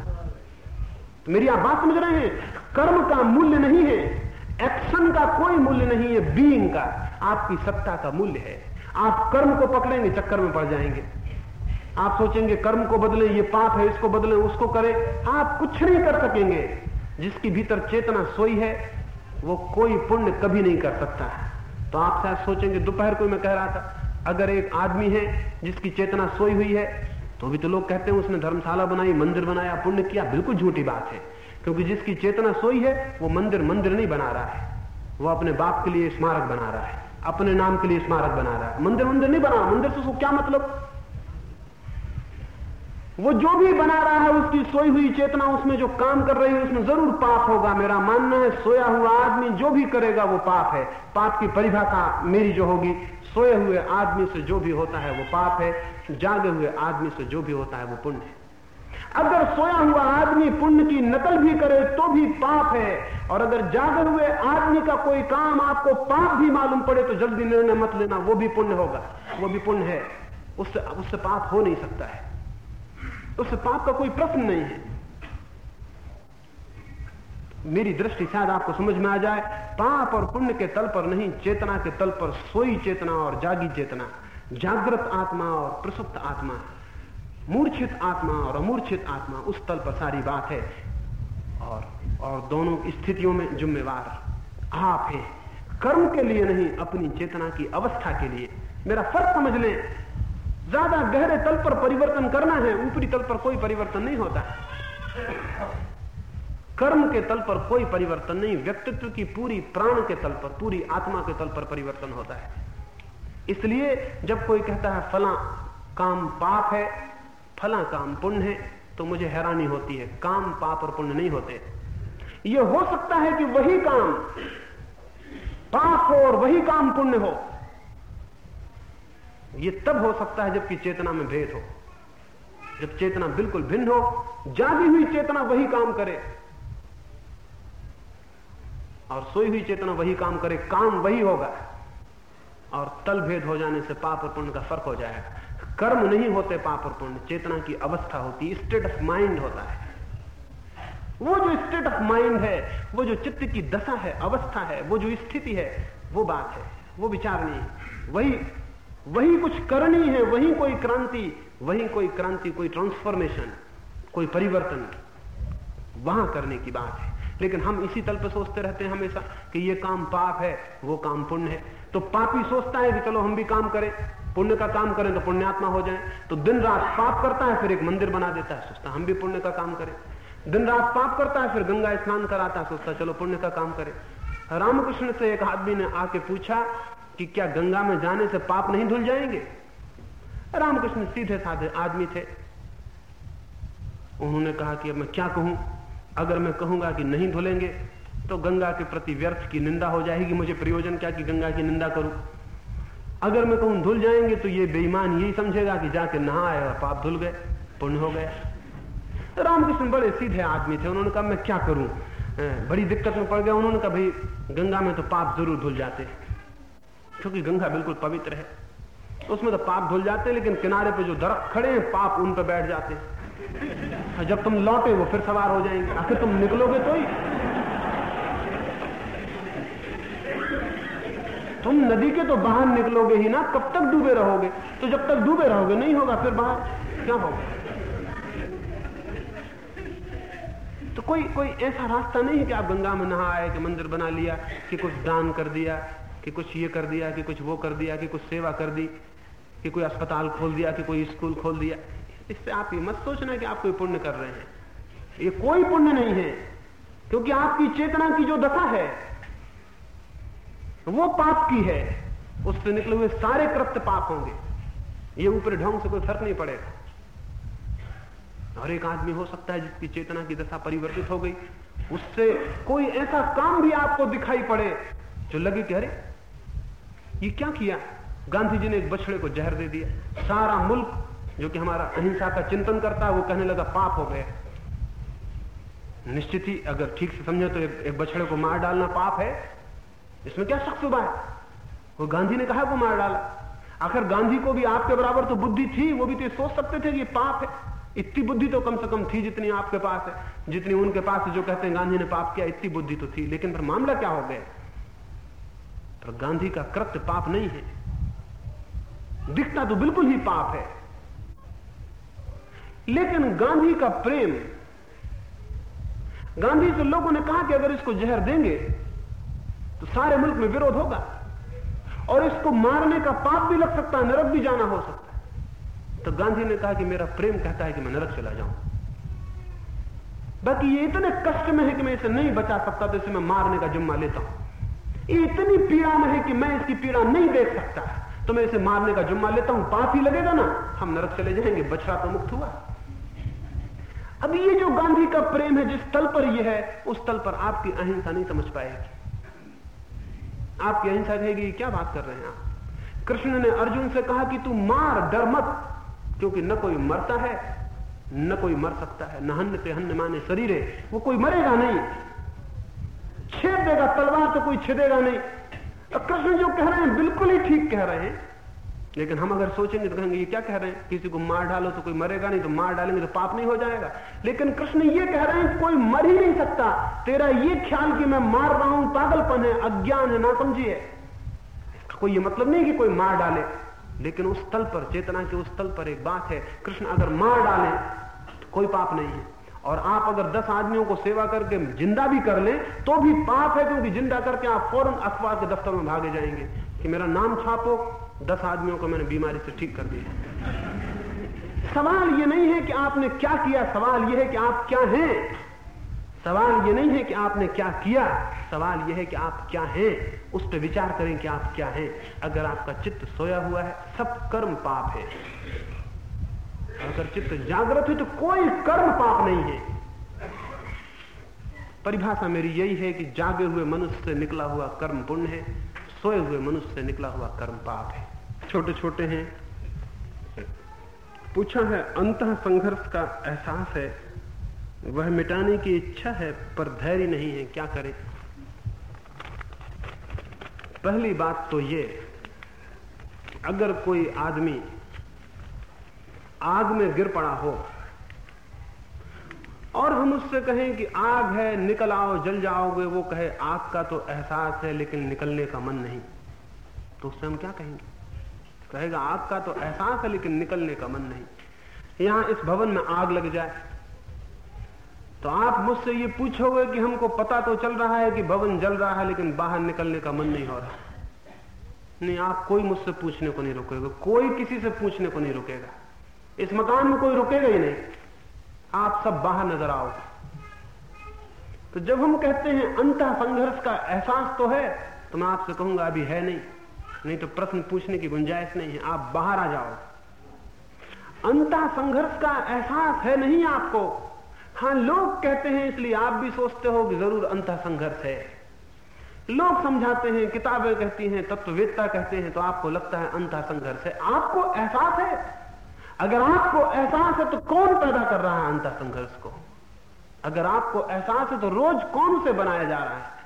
तो मेरी आप बात समझ रहे हैं? कर्म का मूल्य नहीं है, एक्शन का कोई मूल्य नहीं है बीइंग का। आपकी सत्ता का मूल्य है। आप कर्म को पकड़ेंगे, चक्कर में पड़ जाएँगे। आप सोचेंगे, कर्म को बदले, ये पाप है, इसको बदले, उसको करें। आप कुछ नहीं कर सकेंगे। जिसकी भीतर चेतना सोई है, वो कोई पुण्य कभी नहीं कर सकता है। तो आप शायद सोचेंगे, दोपहर को मैं कह रहा था, अगर एक आदमी है, जिसकी चेतना सोई हुई है तो भी तो लोग कहते हैं, उसने धर्मशाला बनाई, मंदिर बनाया, पुण्य किया, बिल्कुल झूठी बात है। क्योंकि जिसकी चेतना सोई है, वो मंदिर मंदिर नहीं बना रहा है। वो अपने बाप के लिए स्मारक बना रहा है। अपने नाम के लिए स्मारक बना रहा है। मंदिर मंदिर नहीं बना मंदिर से उसको क्या मतलब? वो जो भी बना रहा है, उसकी सोई हुई चेतना, उसमें जो काम कर रही है, उसमें ज़रूर पाप होगा। मेरा मानना है, सोया हुआ आदमी जो भी करेगा, वो पाप है। पाप की परिभाषा मेरी जो होगी, सोए हुए आदमी से जो भी होता है, वो पाप है। जागे हुए आदमी से जो भी होता है, वो पुण्य है। अगर सोया हुआ आदमी पुण्य की नकल भी करे तो भी पाप है। और अगर जागे हुए आदमी का कोई काम आपको पाप भी मालूम पड़े तो जल्दी निर्णय मत लेना, वो भी पुण्य होगा, वो भी पुण्य है। उससे उससे पाप हो नहीं सकता है। उससे पाप का कोई प्रश्न नहीं है। मेरी दृष्टि शायद आपको समझ में आ जाए, पाप और पुण्य के तल पर नहीं, चेतना के तल पर सोई चेतना और जागी चेतना, जागृत आत्मा और प्रसुप्त आत्मा। मूर्छित आत्मा और अमूर्छित आत्मा, उस तल पर सारी बात है। और और दोनों स्थितियों में जुम्मेवार आप है। कर्म के लिए नहीं, अपनी चेतना की अवस्था के लिए। मेरा फ़र्क समझ लें, ज़्यादा गहरे तल पर परिवर्तन करना है, ऊपरी तल पर कोई परिवर्तन नहीं होता। कर्म के तल पर कोई परिवर्तन नहीं, व्यक्तित्व की पूरी प्राण के तल पर, पूरी आत्मा के तल पर परिवर्तन होता है। इसलिए जब कोई कहता है, फला काम पाप है फला काम पुण्य है तो मुझे हैरानी होती है। काम पाप और पुण्य नहीं होते। यह हो सकता है कि वही काम पाप हो और वही काम पुण्य हो। यह तब हो सकता है जबकि चेतना में भेद हो। जब चेतना बिल्कुल भिन्न हो, जागी हुई चेतना वही काम करे। और सोई हुई चेतना वही काम करे, काम वही होगा। और तल भेद हो जाने से पाप और पुण्य का फ़र्क हो जाएगा। कर्म नहीं होते पाप और पुण्य, चेतना की अवस्था होती स्टेट ऑफ़ माइंड होता है। वो जो स्टेट ऑफ़ माइंड है, वो जो चित्त की दशा है, अवस्था है, वो जो स्थिति है, वो बात है, वो विचार नहीं। वही वही कुछ करनी है, वही कोई क्रांति, वही कोई क्रांति, कोई ट्रांसफॉर्मेशन कोई परिवर्तन, वहाँ करने की बात है। लेकिन हम इसी तल पर सोचते रहते हैं हमेशा कि ये काम पाप है, वो काम पुण्य है। तो पापी सोचता है कि चलो हम भी काम करें। पुण्य का काम करें तो पुण्यात्मा हो जाए। तो दिन रात पाप करता है, फिर एक मंदिर बना देता है। सोचता हम भी पुण्य का काम करें। दिन रात पाप करता है, फिर गंगा स्नान कराता है। सोचता चलो पुण्य का काम करें। रामकृष्ण से एक आदमी ने आके पूछा कि क्या गंगा में जाने से पाप नहीं धुल जाएँगे? रामकृष्ण सीधे साधे आदमी थे। उन्होंने कहा कि अब मैं क्या कहूँ? अगर मैं कहूँगा कि नहीं धुलेंगे तो गंगा के प्रति व्यर्थ की निंदा हो जाएगी। मुझे प्रयोजन क्या कि गंगा की निंदा करूँ? अगर मैं कहूँ धुल जाएँगे तो ये बेईमान यही समझेगा कि जाके नहा आए और पाप धुल गए, पुण्य हो गया तो रामकृष्ण बड़े सीधे आदमी थे, उन्होंने कहा, मैं क्या करूँ? बड़ी दिक्कत में पड़ गया। उन्होंने कहा, भाई, गंगा में तो पाप ज़रूर धुल जाते क्योंकि गंगा बिल्कुल पवित्र है। उसमें तो पाप धुल जाते हैं, लेकिन किनारे पे जो दरख्त खड़े हैं, पाप उन पर बैठ जाते हैं। जब तुम लौटे, वो फिर सवार हो जाएँगे। आखिर तुम निकलोगे तो ही तुम नदी के तो बाहर निकलोगे ही ना, कब तक डूबे रहोगे? तो जब तक डूबे रहोगे, नहीं होगा फिर बाहर। क्या होगा? तो कोई कोई ऐसा रास्ता नहीं है कि आप गंगा में नहा आए, कि मंदिर बना लिया, कि कुछ दान कर दिया, कि कुछ ये कर दिया, कि कुछ वो कर दिया, कि कुछ सेवा कर दी, कि कोई अस्पताल खोल दिया, कि कोई स्कूल खोल दिया। इससे आप ये मत सोचना कि आप कोई पुण्य कर रहे हैं। ये कोई पुण्य नहीं है, क्योंकि आपकी चेतना की जो दशा है वो पाप की है। उससे निकले हुए सारे कृत्य पाप होंगे। ये ऊपर ढंग से कोई फ़र्क नहीं पड़ेगा। और एक आदमी हो सकता है जिसकी चेतना की दशा परिवर्तित हो गई। उससे कोई ऐसा काम भी आपको दिखाई पड़े जो लगे कि अरे ये क्या किया? गांधी जी ने एक बछड़े को जहर दे दिया। सारा मुल्क जो कि हमारा अहिंसा का चिंतन करता है वो कहने लगा पाप हो गया। निश्चित ही अगर ठीक से समझे तो एक, एक बछड़े को मार डालना पाप है। इसमें क्या शख्स हुआ है? वो गांधी ने कहा वो मार डाला? आखिर गांधी को भी आपके बराबर तो बुद्धि थी, वो भी तो सोच सकते थे कि पाप है। इतनी बुद्धि तो कम से कम थी जितनी आपके पास है, जितनी उनके पास है, जो कहते हैं गांधी ने पाप किया, इतनी बुद्धि तो थी। लेकिन फिर मामला क्या हो गया? तो गांधी का कृत्य पाप नहीं है। दिखता तो बिल्कुल ही पाप है। लेकिन गांधी का प्रेम, गांधी से लोगों ने कहा कि अगर इसको जहर देंगे तो सारे मुल्क में विरोध होगा। और इसको मारने का पाप भी लग सकता है, नरक भी जाना हो सकता है। तो गांधी ने कहा कि मेरा प्रेम कहता है कि मैं नरक चला जाऊँ। बाकी ये इतने कष्ट में है कि मैं इसे नहीं बचा सकता तो इसे मैं मारने का जिम्मा लेता हूँ। इतनी पीड़ा में है कि मैं इसकी पीड़ा नहीं देख सकता। तो मैं इसे मारने का जुम्मा लेता हूँ। पाप ही लगेगा ना, हम नरक चले जाएँगे, बछड़ा तो मुक्त हुआ। अब ये जो गांधी का प्रेम है, जिस तल पर यह है, उस तल पर आपकी अहिंसा नहीं समझ पाएगी। आपकी अहिंसा कहेगी क्या बात कर रहे हैं आप? कृष्ण ने अर्जुन से कहा कि तू मार, डर मत, क्योंकि न कोई मरता है, न कोई मर सकता है। न हन्न हन्न माने शरीर है वो कोई मरेगा नहीं। छेद देगा, तलवार तो कोई छेदेगा नहीं। कृष्ण जो कह रहे हैं, बिल्कुल ही ठीक कह रहे हैं। लेकिन हम अगर सोचेंगे तो कहेंगे, ये क्या कह रहे हैं? किसी को मार डालो तो कोई मरेगा नहीं तो मार डालेंगे तो पाप नहीं हो जाएगा। लेकिन कृष्ण ये कह रहे हैं, कोई मर ही नहीं सकता। तेरा ये ख्याल कि मैं मार रहा हूँ, पागलपन है, अज्ञान है ना समझिए कोई ये मतलब नहीं कि कोई मार डाले, लेकिन उस तल पर, चेतना के उस तल पर एक बात है, कृष्ण अगर मार डाले तो कोई पाप नहीं है। और आप अगर दस आदमियों को सेवा करके ज़िंदा भी कर लें तो भी पाप है, क्योंकि ज़िंदा करके आप फ़ौरन अखबार के दफ्तर में भागे जाएँगे। कि मेरा नाम छापो, दस आदमियों को मैंने बीमारी से ठीक कर दिया। सवाल ये नहीं है कि आपने क्या किया, सवाल यह है कि आप क्या हैं। सवाल ये नहीं है कि आपने क्या किया, सवाल यह है कि आप क्या हैं। उस पर विचार करें कि आप क्या हैं। अगर आपका चित्त सोया हुआ है, सब कर्म पाप है। अगर चित्त जागृत है तो कोई कर्म पाप नहीं है। परिभाषा मेरी यही है कि जागे हुए मनुष्य से निकला हुआ कर्म पुण्य है। सोए हुए मनुष्य से निकला हुआ कर्म पाप है। छोटे छोटे हैं। पूछा है, अंत संघर्ष का एहसास है। वह मिटाने की इच्छा है, पर धैर्य नहीं है, क्या करें? पहली बात तो ये, अगर कोई आदमी आग में गिर पड़ा हो और हम उससे कहें कि आग है, निकल आओ, जल जाओगे, वो कहे, आग का तो एहसास है, लेकिन निकलने का मन नहीं। तो उससे हम क्या कहेंगे? कहेगा, आग का तो एहसास है, लेकिन निकलने का मन नहीं। यहाँ इस भवन में आग लग जाए। तो आप मुझसे ये पूछोगे कि हमको पता तो चल रहा है कि भवन जल रहा है, लेकिन बाहर निकलने का मन नहीं हो रहा। नहीं, आप कोई मुझसे पूछने को नहीं रुकेगा, कोई किसी से पूछने को नहीं रुकेगा। इस मकान में कोई रुकेगा ही नहीं। आप सब बाहर नज़र आओ। तो जब हम कहते हैं अंत संघर्ष का एहसास तो है तो मैं आपसे कहूँगा अभी है नहीं। नहीं तो प्रश्न पूछने की गुंजाइश नहीं है, आप बाहर आ जाओ। अंत संघर्ष का एहसास है नहीं आपको? हाँ लोग कहते हैं, इसलिए आप भी सोचते हो कि ज़रूर अंत संघर्ष है। लोग समझाते हैं, किताबें कहती हैं तत्ववेदता कहते हैं तो आपको लगता है अंत संघर्ष है। आपको एहसास है? अगर आपको एहसास है तो कौन पैदा कर रहा है अंतर संघर्ष को? अगर आपको एहसास है तो रोज कौन से बनाया जा रहा है?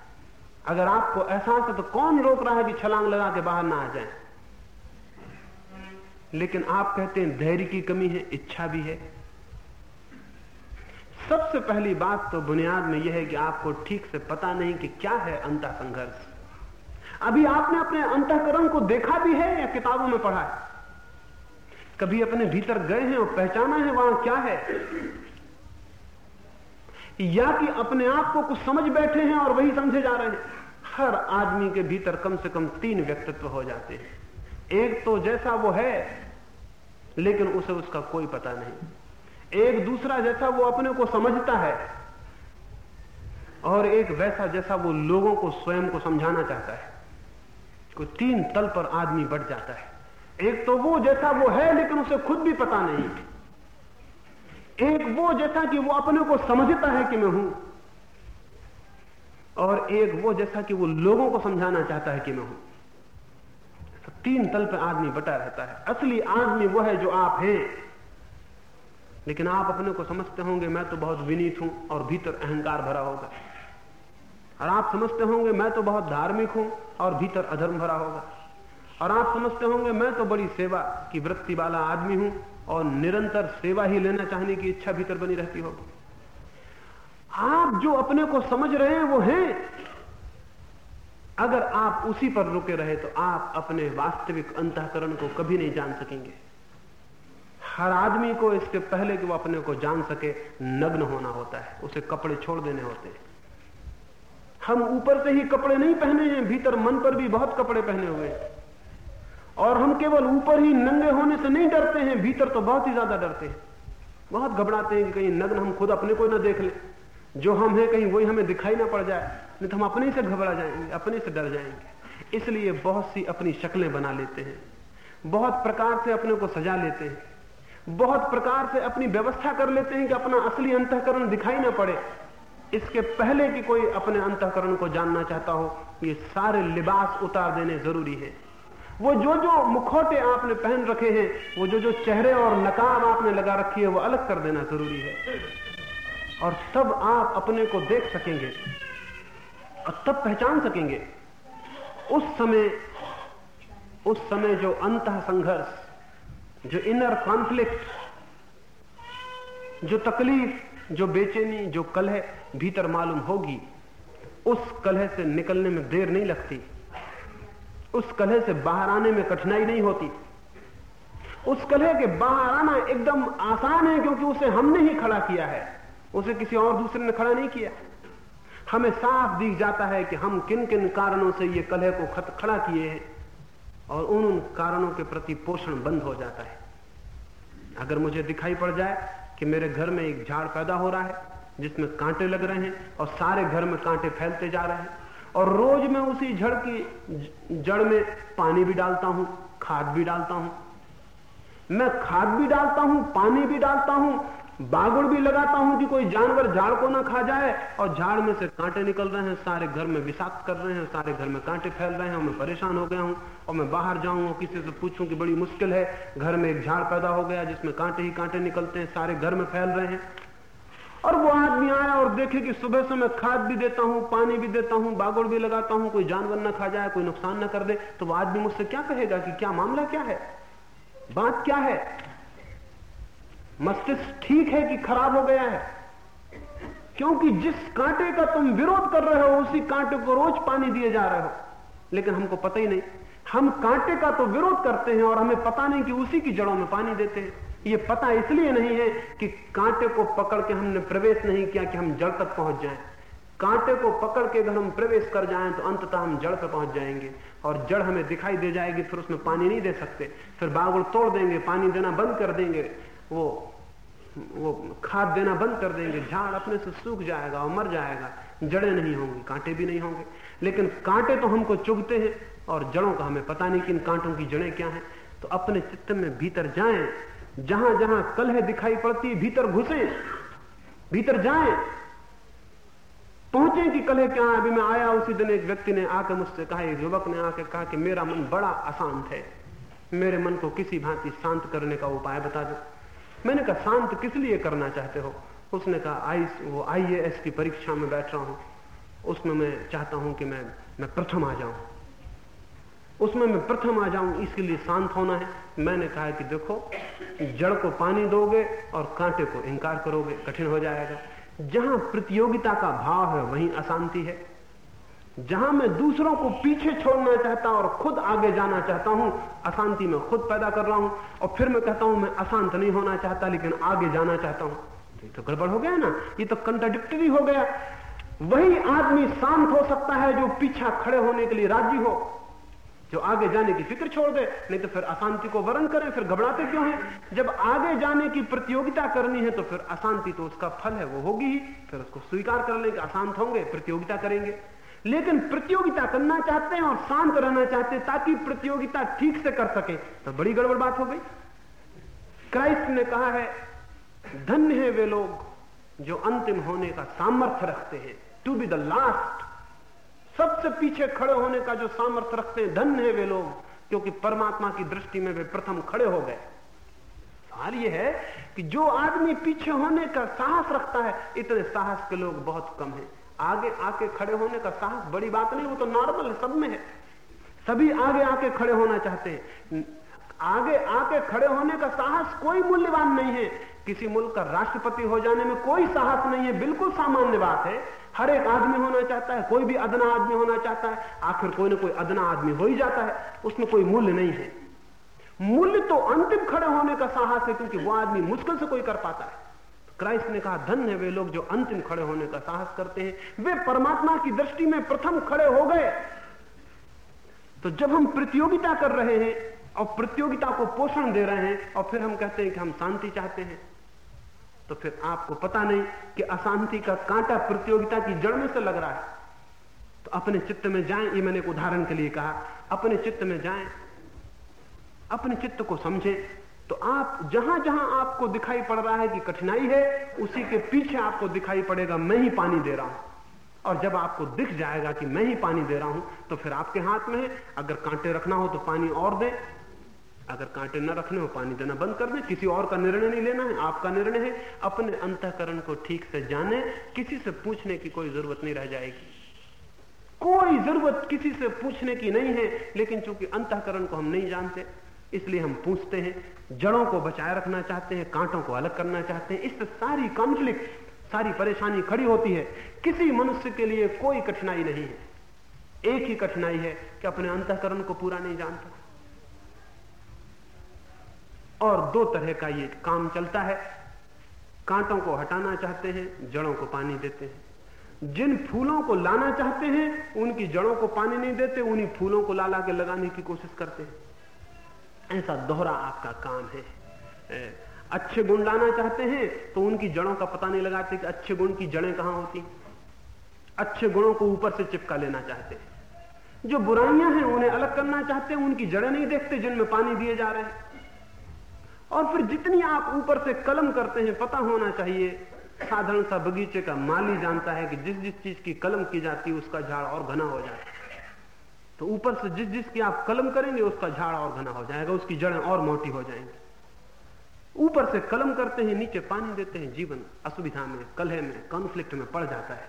अगर आपको एहसास है तो कौन रोक रहा है कि छलांग लगा के बाहर ना आ जाए? लेकिन आप कहते हैं धैर्य की कमी है, इच्छा भी है। सबसे पहली बात तो बुनियाद में यह है कि आपको ठीक से पता नहीं कि क्या है अंत संघर्ष अभी आपने अपने अंतकरण को देखा भी है या किताबों में पढ़ा है? कभी अपने भीतर गए हैं और पहचाना है वहाँ क्या है? या कि अपने आप को कुछ समझ बैठे हैं और वही समझे जा रहे हैं? हर आदमी के भीतर कम से कम तीन व्यक्तित्व हो जाते हैं। एक तो जैसा वो है, लेकिन उसे उसका कोई पता नहीं। एक दूसरा जैसा वो अपने को समझता है, और एक वैसा जैसा वो लोगों को स्वयं को समझाना चाहता है। कोई तीन तल पर आदमी बढ़ जाता है। एक तो वो जैसा वो है, लेकिन उसे खुद भी पता नहीं। एक वो जैसा कि वो अपने को समझता है कि मैं हूँ, और एक वो जैसा कि वो लोगों को समझाना चाहता है कि मैं हूँ। तीन तल पर आदमी बटा रहता है। असली आदमी वो है जो आप हैं। लेकिन आप अपने को समझते होंगे, मैं तो बहुत विनीत हूँ और भीतर अहंकार भरा होगा। और आप समझते होंगे, मैं तो बहुत धार्मिक हूँ और भीतर अधर्म भरा होगा। और आप समझते होंगे, मैं तो बड़ी सेवा की वृत्ति वाला आदमी हूँ और निरंतर सेवा ही लेना चाहने की इच्छा भीतर बनी रहती होगी आप जो अपने को समझ रहे हैं, वो हैं। अगर आप उसी पर रुके रहे तो आप अपने वास्तविक अंतकरण को कभी नहीं जान सकेंगे। हर आदमी को इसके पहले कि वो अपने को जान सके, नग्न होना होता है, उसे कपड़े छोड़ देने होते हैं। हम ऊपर से ही कपड़े नहीं पहने हैं, भीतर मन पर भी बहुत कपड़े पहने हुए हैं। और हम केवल ऊपर ही नंगे होने से नहीं डरते हैं, भीतर तो बहुत ही ज़्यादा डरते हैं। बहुत घबराते हैं कि कहीं नग्न हम खुद अपने को ना देख ले। जो हम हैं कहीं वही हमें दिखाई ना पड़ जाए, नहीं तो हम अपने से घबरा जाएँगे, अपने से डर जाएँगे। इसलिए बहुत सी अपनी शक्लें बना लेते हैं। बहुत प्रकार से अपने को सजा लेते हैं। बहुत प्रकार से अपनी व्यवस्था कर लेते हैं कि अपना असली अंतकरण दिखाई ना पड़े। इसके पहले कि कोई अपने अंतकरण को जानना चाहता हो, ये सारे लिबास उतार देने ज़रूरी है। वो जो जो मुखौटे आपने पहन रखे हैं, वो जो जो चेहरे और नकाब आपने लगा रखी है, वो अलग कर देना ज़रूरी है। और तब आप अपने को देख सकेंगे और तब पहचान सकेंगे। उस समय उस समय जो अंत संघर्ष जो इनर कॉन्फ्लिक्ट जो तकलीफ़, जो बेचैनी, जो कलह भीतर मालूम होगी, उस कलह से निकलने में देर नहीं लगती। उस कलह से बाहर आने में कठिनाई नहीं होती। उस कलह के बाहर आना एकदम आसान है क्योंकि उसे हमने ही खड़ा किया है। उसे किसी और दूसरे ने खड़ा नहीं किया। हमें साफ़ दिख जाता है कि हम किन किन कारणों से ये कलह को खत, खड़ा किए हैं और उन उन कारणों के प्रति पोषण बंद हो जाता है। अगर मुझे दिखाई पड़ जाए कि मेरे घर में एक झाड़ पैदा हो रहा है, जिसमें कांटे लग रहे हैं और सारे घर में कांटे फैलते जा रहे हैं और रोज मैं उसी जड़ की जड़ में पानी भी डालता हूँ, खाद भी डालता हूँ। मैं खाद भी डालता हूँ, पानी भी डालता हूँ, बागुड़ भी लगाता हूँ कि कोई जानवर झाड़ को ना खा जाए और झाड़ में से कांटे निकल रहे हैं, सारे घर में विषाक्त कर रहे हैं, सारे घर में कांटे फैल रहे हैं और मैं परेशान हो गया हूँ और मैं बाहर जाऊँ और किसी से पूछूँ कि बड़ी मुश्किल है, घर में एक झाड़ पैदा हो गया जिसमें कांटे ही कांटे निकलते हैं, सारे घर में फैल रहे हैं। और वो आदमी आया और देखे कि सुबह से मैं खाद भी देता हूँ, पानी भी देता हूँ, बागुड़ भी लगाता हूँ, कोई जानवर ना खा जाए, कोई नुकसान ना कर दे तो वो आदमी मुझसे क्या कहेगा कि क्या मामला क्या है? बात क्या है? मस्तिष्क ठीक है कि खराब हो गया है? क्योंकि जिस कांटे का तुम विरोध कर रहे हो, उसी कांटे को रोज पानी दिए जा रहे हो। लेकिन हमको पता ही नहीं। हम कांटे का तो विरोध करते हैं और हमें पता नहीं कि उसी की जड़ों में पानी देते हैं। ये पता इसलिए नहीं है कि कांटे को पकड़ के हमने प्रवेश नहीं किया कि हम जड़ तक पहुँच जाएँ। कांटे को पकड़ के अगर हम प्रवेश कर जाएँ तो अंततः हम जड़ पर पहुँच जाएँगे। और जड़ हमें दिखाई दे जाएगी, फिर उसमें पानी नहीं दे सकते। फिर बागुड़ तोड़ देंगे, पानी देना बंद कर देंगे। वो वो खाद देना बंद कर देंगे। झाड़ अपने से सूख जाएगा और मर जाएगा। जड़ें नहीं होंगी, कांटे भी नहीं होंगे। लेकिन कांटे तो हमको चुभते हैं, और जड़ों का हमें पता नहीं कि इन कांटों की जड़ें क्या हैं। तो अपने चित्त में भीतर जाएँ जहाँ जहाँ कलह दिखाई पड़ती, भीतर घुसे, भीतर जाए। पहुँचे कि कलह क्या अभी मैं आया, उसी दिन एक व्यक्ति ने आकर मुझसे कहा, एक युवक ने आकर कहा कि मेरा मन बड़ा अशांत है। मेरे मन को किसी भांति शांत करने का उपाय बता दो। मैंने कहा, शांत किस लिए करना चाहते हो? उसने कहा आई वो आईएएस की परीक्षा में बैठ रहा हूँ। उसमें मैं चाहता हूँ कि मैं मैं प्रथम आ जाऊँ। उसमें मैं प्रथम आ जाऊँ, इसके लिए शांत होना है। मैंने कहा कि देखो, जड़ को पानी दोगे और कांटे को इंकार करोगे, कठिन हो जाएगा। जहाँ प्रतियोगिता का भाव है, वहीं अशांति है। जहाँ मैं दूसरों को पीछे छोड़ना चाहता और खुद आगे जाना चाहता हूँ, अशांति में खुद पैदा कर रहा हूँ। और फिर मैं कहता हूँ, मैं अशांत नहीं होना चाहता, लेकिन आगे जाना चाहता हूँ। ये तो गड़बड़ हो गया ना? ये तो कंट्राडिक्टरी हो गया। वही आदमी शांत हो सकता है जो पीछा खड़े होने के लिए राज़ी हो। जो आगे जाने की फ़िक्र छोड़ दे, नहीं तो फिर अशांति को वर्ण करें, फिर घबराते क्यों हैं? जब आगे जाने की प्रतियोगिता करनी है तो फिर अशांति तो उसका फल है, वो होगी ही। फिर उसको स्वीकार कर लेंगे, अशांत होंगे, प्रतियोगिता करेंगे। लेकिन प्रतियोगिता करना चाहते हैं और शांत रहना चाहते हैं, ताकि प्रतियोगिता ठीक से कर सके तो बड़ी गड़बड़ बात हो गई। क्राइस्ट ने कहा है, धन्य है वे लोग जो अंतिम होने का सामर्थ्य रखते हैं। टू बी द लास्ट सबसे पीछे खड़े होने का जो सामर्थ्य रखते हैं, धन्य है वे लोग, क्योंकि परमात्मा की दृष्टि में वे प्रथम खड़े हो गए। सवाल यह है कि जो आदमी पीछे होने का साहस रखता है, इतने साहस के लोग बहुत कम हैं। आगे आके खड़े होने का साहस बड़ी बात नहीं, वो तो नॉर्मल है, सब में है। सभी आगे आके खड़े होना चाहते हैं। आगे आके खड़े होने का साहस कोई मूल्यवान नहीं है। किसी मुल्क का राष्ट्रपति हो जाने में कोई साहस नहीं है। बिल्कुल सामान्य बात है। हर एक आदमी होना चाहता है, कोई भी अदना आदमी होना चाहता है, आखिर कोई ना कोई अदना आदमी हो ही जाता है। उसमें कोई मूल्य नहीं है। मूल्य तो अंतिम खड़े होने का साहस है, क्योंकि वो आदमी मुश्किल से कोई कर पाता है। क्राइस्ट ने कहा धन है वे लोग जो अंतिम खड़े होने का साहस करते हैं। वे परमात्मा की दृष्टि में प्रथम खड़े हो गए। तो जब हम प्रतियोगिता कर रहे हैं और प्रतियोगिता को पोषण दे रहे हैं और फिर हम कहते हैं कि हम शांति चाहते हैं तो फिर आपको पता नहीं कि अशांति का कांटा प्रतियोगिता की जड़ में से लग रहा है। तो अपने चित्त में जाएँ, ये मैंने एक उदाहरण के लिए कहा। अपने चित्त में जाएँ, अपने चित्त को समझें। तो आप, जहाँ जहाँ आपको दिखाई पड़ रहा है कि कठिनाई है, उसी के पीछे आपको दिखाई पड़ेगा, मैं ही पानी दे रहा हूँ। और जब आपको दिख जाएगा कि मैं ही पानी दे रहा हूँ तो फिर आपके हाथ में है। अगर कांटे रखना हो तो पानी और दे। अगर कांटे न रखने हो, पानी देना बंद कर दे। किसी और का निर्णय नहीं लेना है, आपका निर्णय है। अपने अंतकरण को ठीक से जाने, किसी से पूछने की कोई ज़रूरत नहीं रह जाएगी। कोई ज़रूरत किसी से पूछने की नहीं है, लेकिन चूँकि अंतकरण को हम नहीं जानते, इसलिए हम पूछते हैं। जड़ों को बचाए रखना चाहते हैं, कांटों को अलग करना चाहते हैं। इससे सारी कॉन्फ्लिक्ट सारी परेशानी खड़ी होती है। किसी मनुष्य के लिए कोई कठिनाई नहीं है। एक ही कठिनाई है कि अपने अंतकरण को पूरा नहीं जानता और दो तरह का ये काम चलता है। कांटों को हटाना चाहते हैं, जड़ों को पानी देते हैं। जिन फूलों को लाना चाहते हैं, उनकी जड़ों को पानी नहीं देते, उन्हीं फूलों को ला ला के लगाने की कोशिश करते हैं। ऐसा दोहरा आपका काम है। अच्छे गुण लाना चाहते हैं तो उनकी जड़ों का पता नहीं लगाते कि अच्छे गुण की जड़ें कहाँ होती अच्छे गुणों को ऊपर से चिपका लेना चाहते हैं। जो बुराइयाँ हैं, उन्हें अलग करना चाहते हैं, उनकी जड़ें नहीं देखते जिनमें पानी दिए जा रहे हैं। और फिर जितनी आप ऊपर से कलम करते हैं, पता होना चाहिए। साधारण सा बगीचे का माली जानता है कि जिस जिस चीज़ की कलम की जाती है, उसका झाड़ और घना हो जाता है तो ऊपर से जिस जिसकी आप कलम करेंगे, उसका झाड़ और घना हो जाएगा, उसकी जड़ें और मोटी हो जाएँगी। ऊपर से कलम करते हैं, नीचे पानी देते हैं, जीवन असुविधा में, कलह में कॉन्फ्लिक्ट में पड़ जाता है।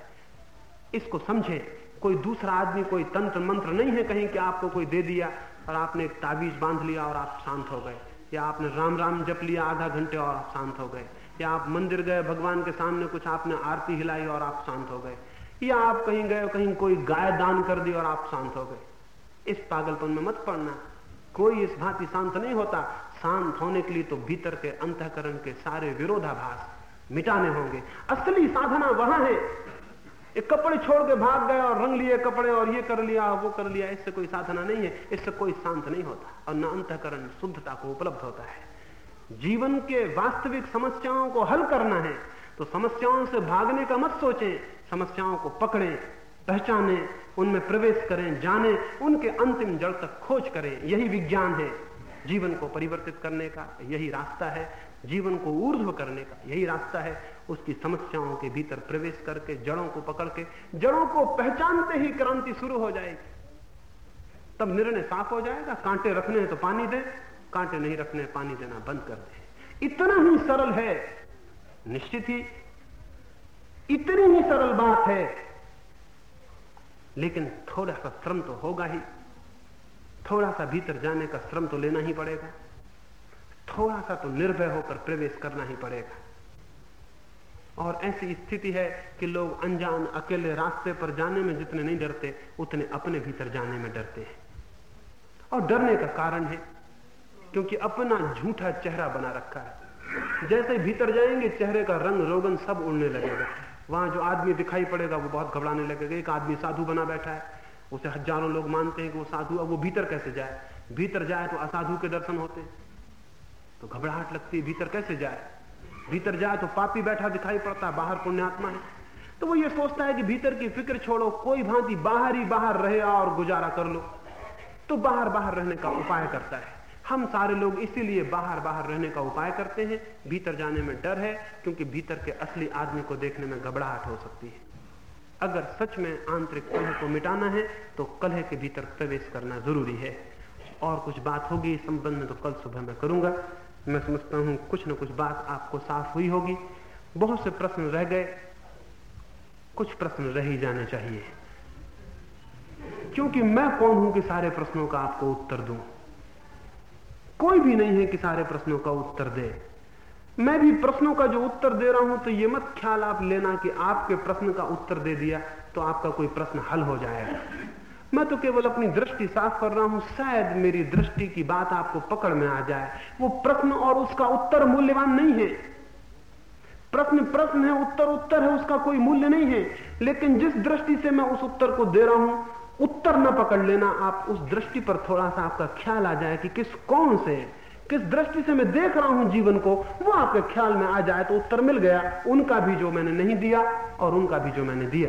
इसको समझे। कोई दूसरा आदमी, कोई तंत्र मंत्र नहीं है कहीं कि आपको कोई दे दिया और आपने एक ताबीज बाँध लिया और आप शांत हो गए। या आपने राम राम जप लिया आधा घंटे और आप शांत हो गए। या आप मंदिर गए, भगवान के सामने कुछ आपने आरती हिलाई और आप शांत हो गए। या आप कहीं गए, कहीं कोई गाय दान कर दी और आप शांत हो गए। इस पागलपन में मत पड़ना। कोई इस भांति शांत नहीं होता। शांत होने के लिए तो भीतर के अंतकरण के सारे विरोधाभास मिटाने होंगे। असली साधना वहाँ है। एक कपड़े छोड़ के भाग गए और रंग लिए कपड़े और ये कर लिया, वो कर लिया। इससे कोई साधना नहीं है, इससे कोई शांत नहीं होता और न अंतकरण, शुद्धता को उपलब्ध होता है। जीवन के वास्तविक समस्याओं को हल करना है तो समस्याओं से भागने का मत सोचें, समस्याओं को पकड़ें, पहचाने, उनमें प्रवेश करें, जाने, उनके अंतिम जड़ तक खोज करें। यही विज्ञान है। जीवन को परिवर्तित करने का यही रास्ता है। जीवन को ऊर्ध्व करने का यही रास्ता है। उसकी समस्याओं के भीतर प्रवेश करके, जड़ों को पकड़ के, जड़ों को पहचानते ही क्रांति शुरू हो जाएगी। तब निर्णय साफ़ हो जाएगा, कांटे रखने हैं तो पानी दे, कांटे नहीं रखने पानी देना बंद कर दे। इतना ही सरल है, निश्चित ही, इतनी ही सरल बात है। लेकिन थोड़ा सा श्रम तो होगा ही, थोड़ा सा भीतर जाने का श्रम तो लेना ही पड़ेगा, थोड़ा सा तो निर्भय होकर प्रवेश करना ही पड़ेगा। और ऐसी स्थिति है कि लोग अनजान, अकेले रास्ते पर जाने में जितने नहीं डरते, उतने अपने भीतर जाने में डरते हैं। और डरने का कारण है, क्योंकि अपना झूठा चेहरा बना रखा है। जैसे भीतर जाएँगे, चेहरे का रंग रोगन सब उड़ने लगेगा। वहाँ जो आदमी दिखाई पड़ेगा, वो बहुत घबराने लगेगा। एक आदमी साधु बना बैठा है। उसे हज़ारों लोग मानते हैं कि वो साधु, अब वो भीतर कैसे जाए? भीतर जाए तो असाधु के दर्शन होते तो घबराहट लगती है, भीतर कैसे जाए? भीतर जाए तो पापी बैठा दिखाई पड़ता है बाहर पुण्यात्मा है। तो वो ये सोचता है कि भीतर की फ़िक्र छोड़ो, कोई भांति बाहर ही बाहर रहे और गुजारा कर लो। तो बाहर बाहर रहने का उपाय करता है। हम सारे लोग इसीलिए बाहर बाहर रहने का उपाय करते हैं। भीतर जाने में डर है, क्योंकि भीतर के असली आदमी को देखने में घबराहट हो सकती है। अगर सच में आंतरिक कलह को मिटाना है तो कलह के भीतर प्रवेश करना ज़रूरी है। और कुछ बात होगी इस संबंध में तो कल सुबह मैं करूँगा। मैं समझता हूँ कुछ न कुछ बात आपको साफ़ हुई होगी। बहुत से प्रश्न रह गए। कुछ प्रश्न रह ही जाने चाहिए। क्योंकि मैं कौन हूँ कि सारे प्रश्नों का आपको उत्तर दूँ? कोई भी नहीं है कि सारे प्रश्नों का उत्तर दे। मैं भी प्रश्नों का जो उत्तर दे रहा हूँ तो ये मत ख्याल आप लेना कि आपके प्रश्न का उत्तर दे दिया तो आपका कोई प्रश्न हल हो जाएगा। मैं तो केवल अपनी दृष्टि साफ़ कर रहा हूँ, शायद मेरी दृष्टि की बात आपको पकड़ में आ जाए। वो प्रश्न और उसका उत्तर मूल्यवान नहीं है। प्रश्न प्रश्न है, उत्तर उत्तर है, उसका कोई मूल्य नहीं है। लेकिन जिस दृष्टि से मैं उस उत्तर को दे रहा हूँ, उत्तर न पकड़ लेना, आप उस दृष्टि पर थोड़ा सा आपका ख्याल आ जाए कि किस कौन से, किस दृष्टि से मैं देख रहा हूँ जीवन को, वो आपके ख्याल में आ जाए तो उत्तर मिल गया। उनका भी जो मैंने नहीं दिया और उनका भी जो मैंने दिया।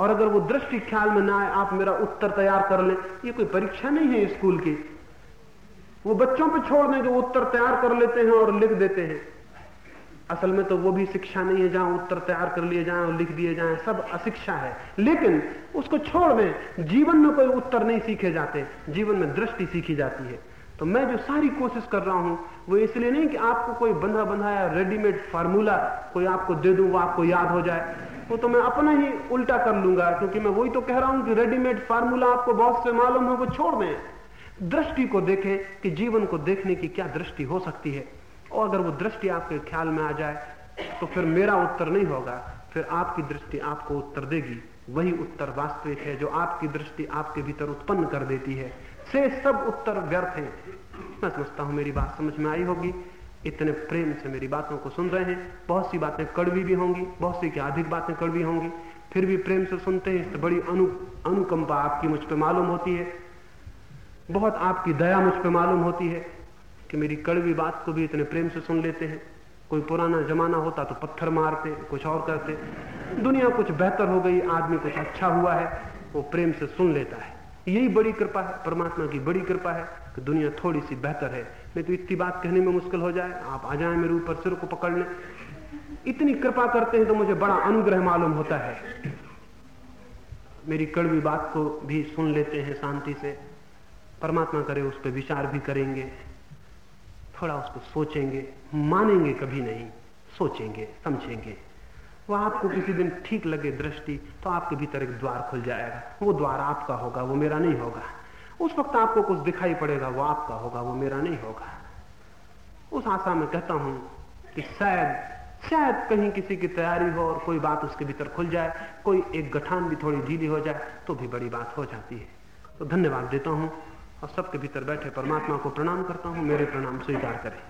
और अगर वो दृष्टि ख्याल में ना आए, आप मेरा उत्तर तैयार कर लें। ये कोई परीक्षा नहीं है स्कूल की। वो बच्चों पे छोड़ दें उत्तर तैयार कर लेते हैं और लिख देते हैं। असल में तो वो भी शिक्षा नहीं है, जहाँ उत्तर तैयार कर लिए जाए और लिख दिए जाए। सब अशिक्षा है। लेकिन उसको छोड़ दें, जीवन में कोई उत्तर नहीं सीखे जाते। जीवन में दृष्टि सीखी जाती है। तो मैं जो सारी कोशिश कर रहा हूँ, वो इसलिए नहीं कि आपको कोई बंधा बंधाया रेडीमेड फार्मूला कोई आपको दे दूँ, वो आपको याद हो जाए। वो तो मैं अपना ही उल्टा कर लूँगा, क्योंकि मैं वही तो कह रहा हूँ कि रेडीमेड फार्मूला आपको बहुत से मालूम है, वो छोड़ दें। दृष्टि को देखें कि जीवन को देखने की क्या दृष्टि हो सकती है। और अगर वो दृष्टि आपके ख्याल में आ जाए तो फिर मेरा उत्तर नहीं होगा, फिर आपकी दृष्टि आपको उत्तर देगी। वही उत्तर वास्तविक है, जो आपकी दृष्टि आपके भीतर उत्पन्न कर देती है। से सब उत्तर व्यर्थ हैं। मैं समझता हूँ मेरी बात समझ में आई होगी। इतने प्रेम से मेरी बातों को सुन रहे हैं। बहुत सी बातें कड़वी भी होंगी, बहुत सी की अधिक बातें कड़वी होंगी। फिर भी प्रेम से सुनते हैं इससे बड़ी अनु, अनुकंपा आपकी मुझ पर मालूम होती है। बहुत आपकी दया मुझ पर मालूम होती है कि मेरी कड़वी बात को भी इतने प्रेम से सुन लेते हैं। कोई पुराना जमाना होता तो पत्थर मारते, कुछ और करते। दुनिया कुछ बेहतर हो गई, आदमी कुछ अच्छा हुआ है, वो प्रेम से सुन लेता है। यही बड़ी कृपा है, परमात्मा की बड़ी कृपा है कि दुनिया थोड़ी सी बेहतर है। नहीं तो इतनी बात कहने में मुश्किल हो जाए। आप आ जाए मेरे ऊपर सिर को पकड़ लें इतनी कृपा करते हैं तो मुझे बड़ा अनुग्रह मालूम होता है। मेरी कड़वी बात को भी सुन लेते हैं शांति से। परमात्मा करे उस पर विचार भी करेंगे। थोड़ा उस पर सोचेंगे। मानेंगे कभी नहीं। सोचेंगे, समझेंगे। वो आपको किसी दिन ठीक लगे दृष्टि तो आपके भीतर एक द्वार खुल जाएगा। वो द्वार आपका होगा, वो मेरा नहीं होगा। उस वक्त आपको कुछ दिखाई पड़ेगा, वो आपका होगा, वो मेरा नहीं होगा। उस आशा में कहता हूँ कि शायद शायद कहीं किसी की तैयारी हो और कोई बात उसके भीतर खुल जाए, कोई एक गठान भी थोड़ी ढीली हो जाए तो भी बड़ी बात हो जाती है। तो धन्यवाद देता हूँ और सबके भीतर बैठे परमात्मा को प्रणाम करता हूँ, मेरे प्रणाम स्वीकार करें।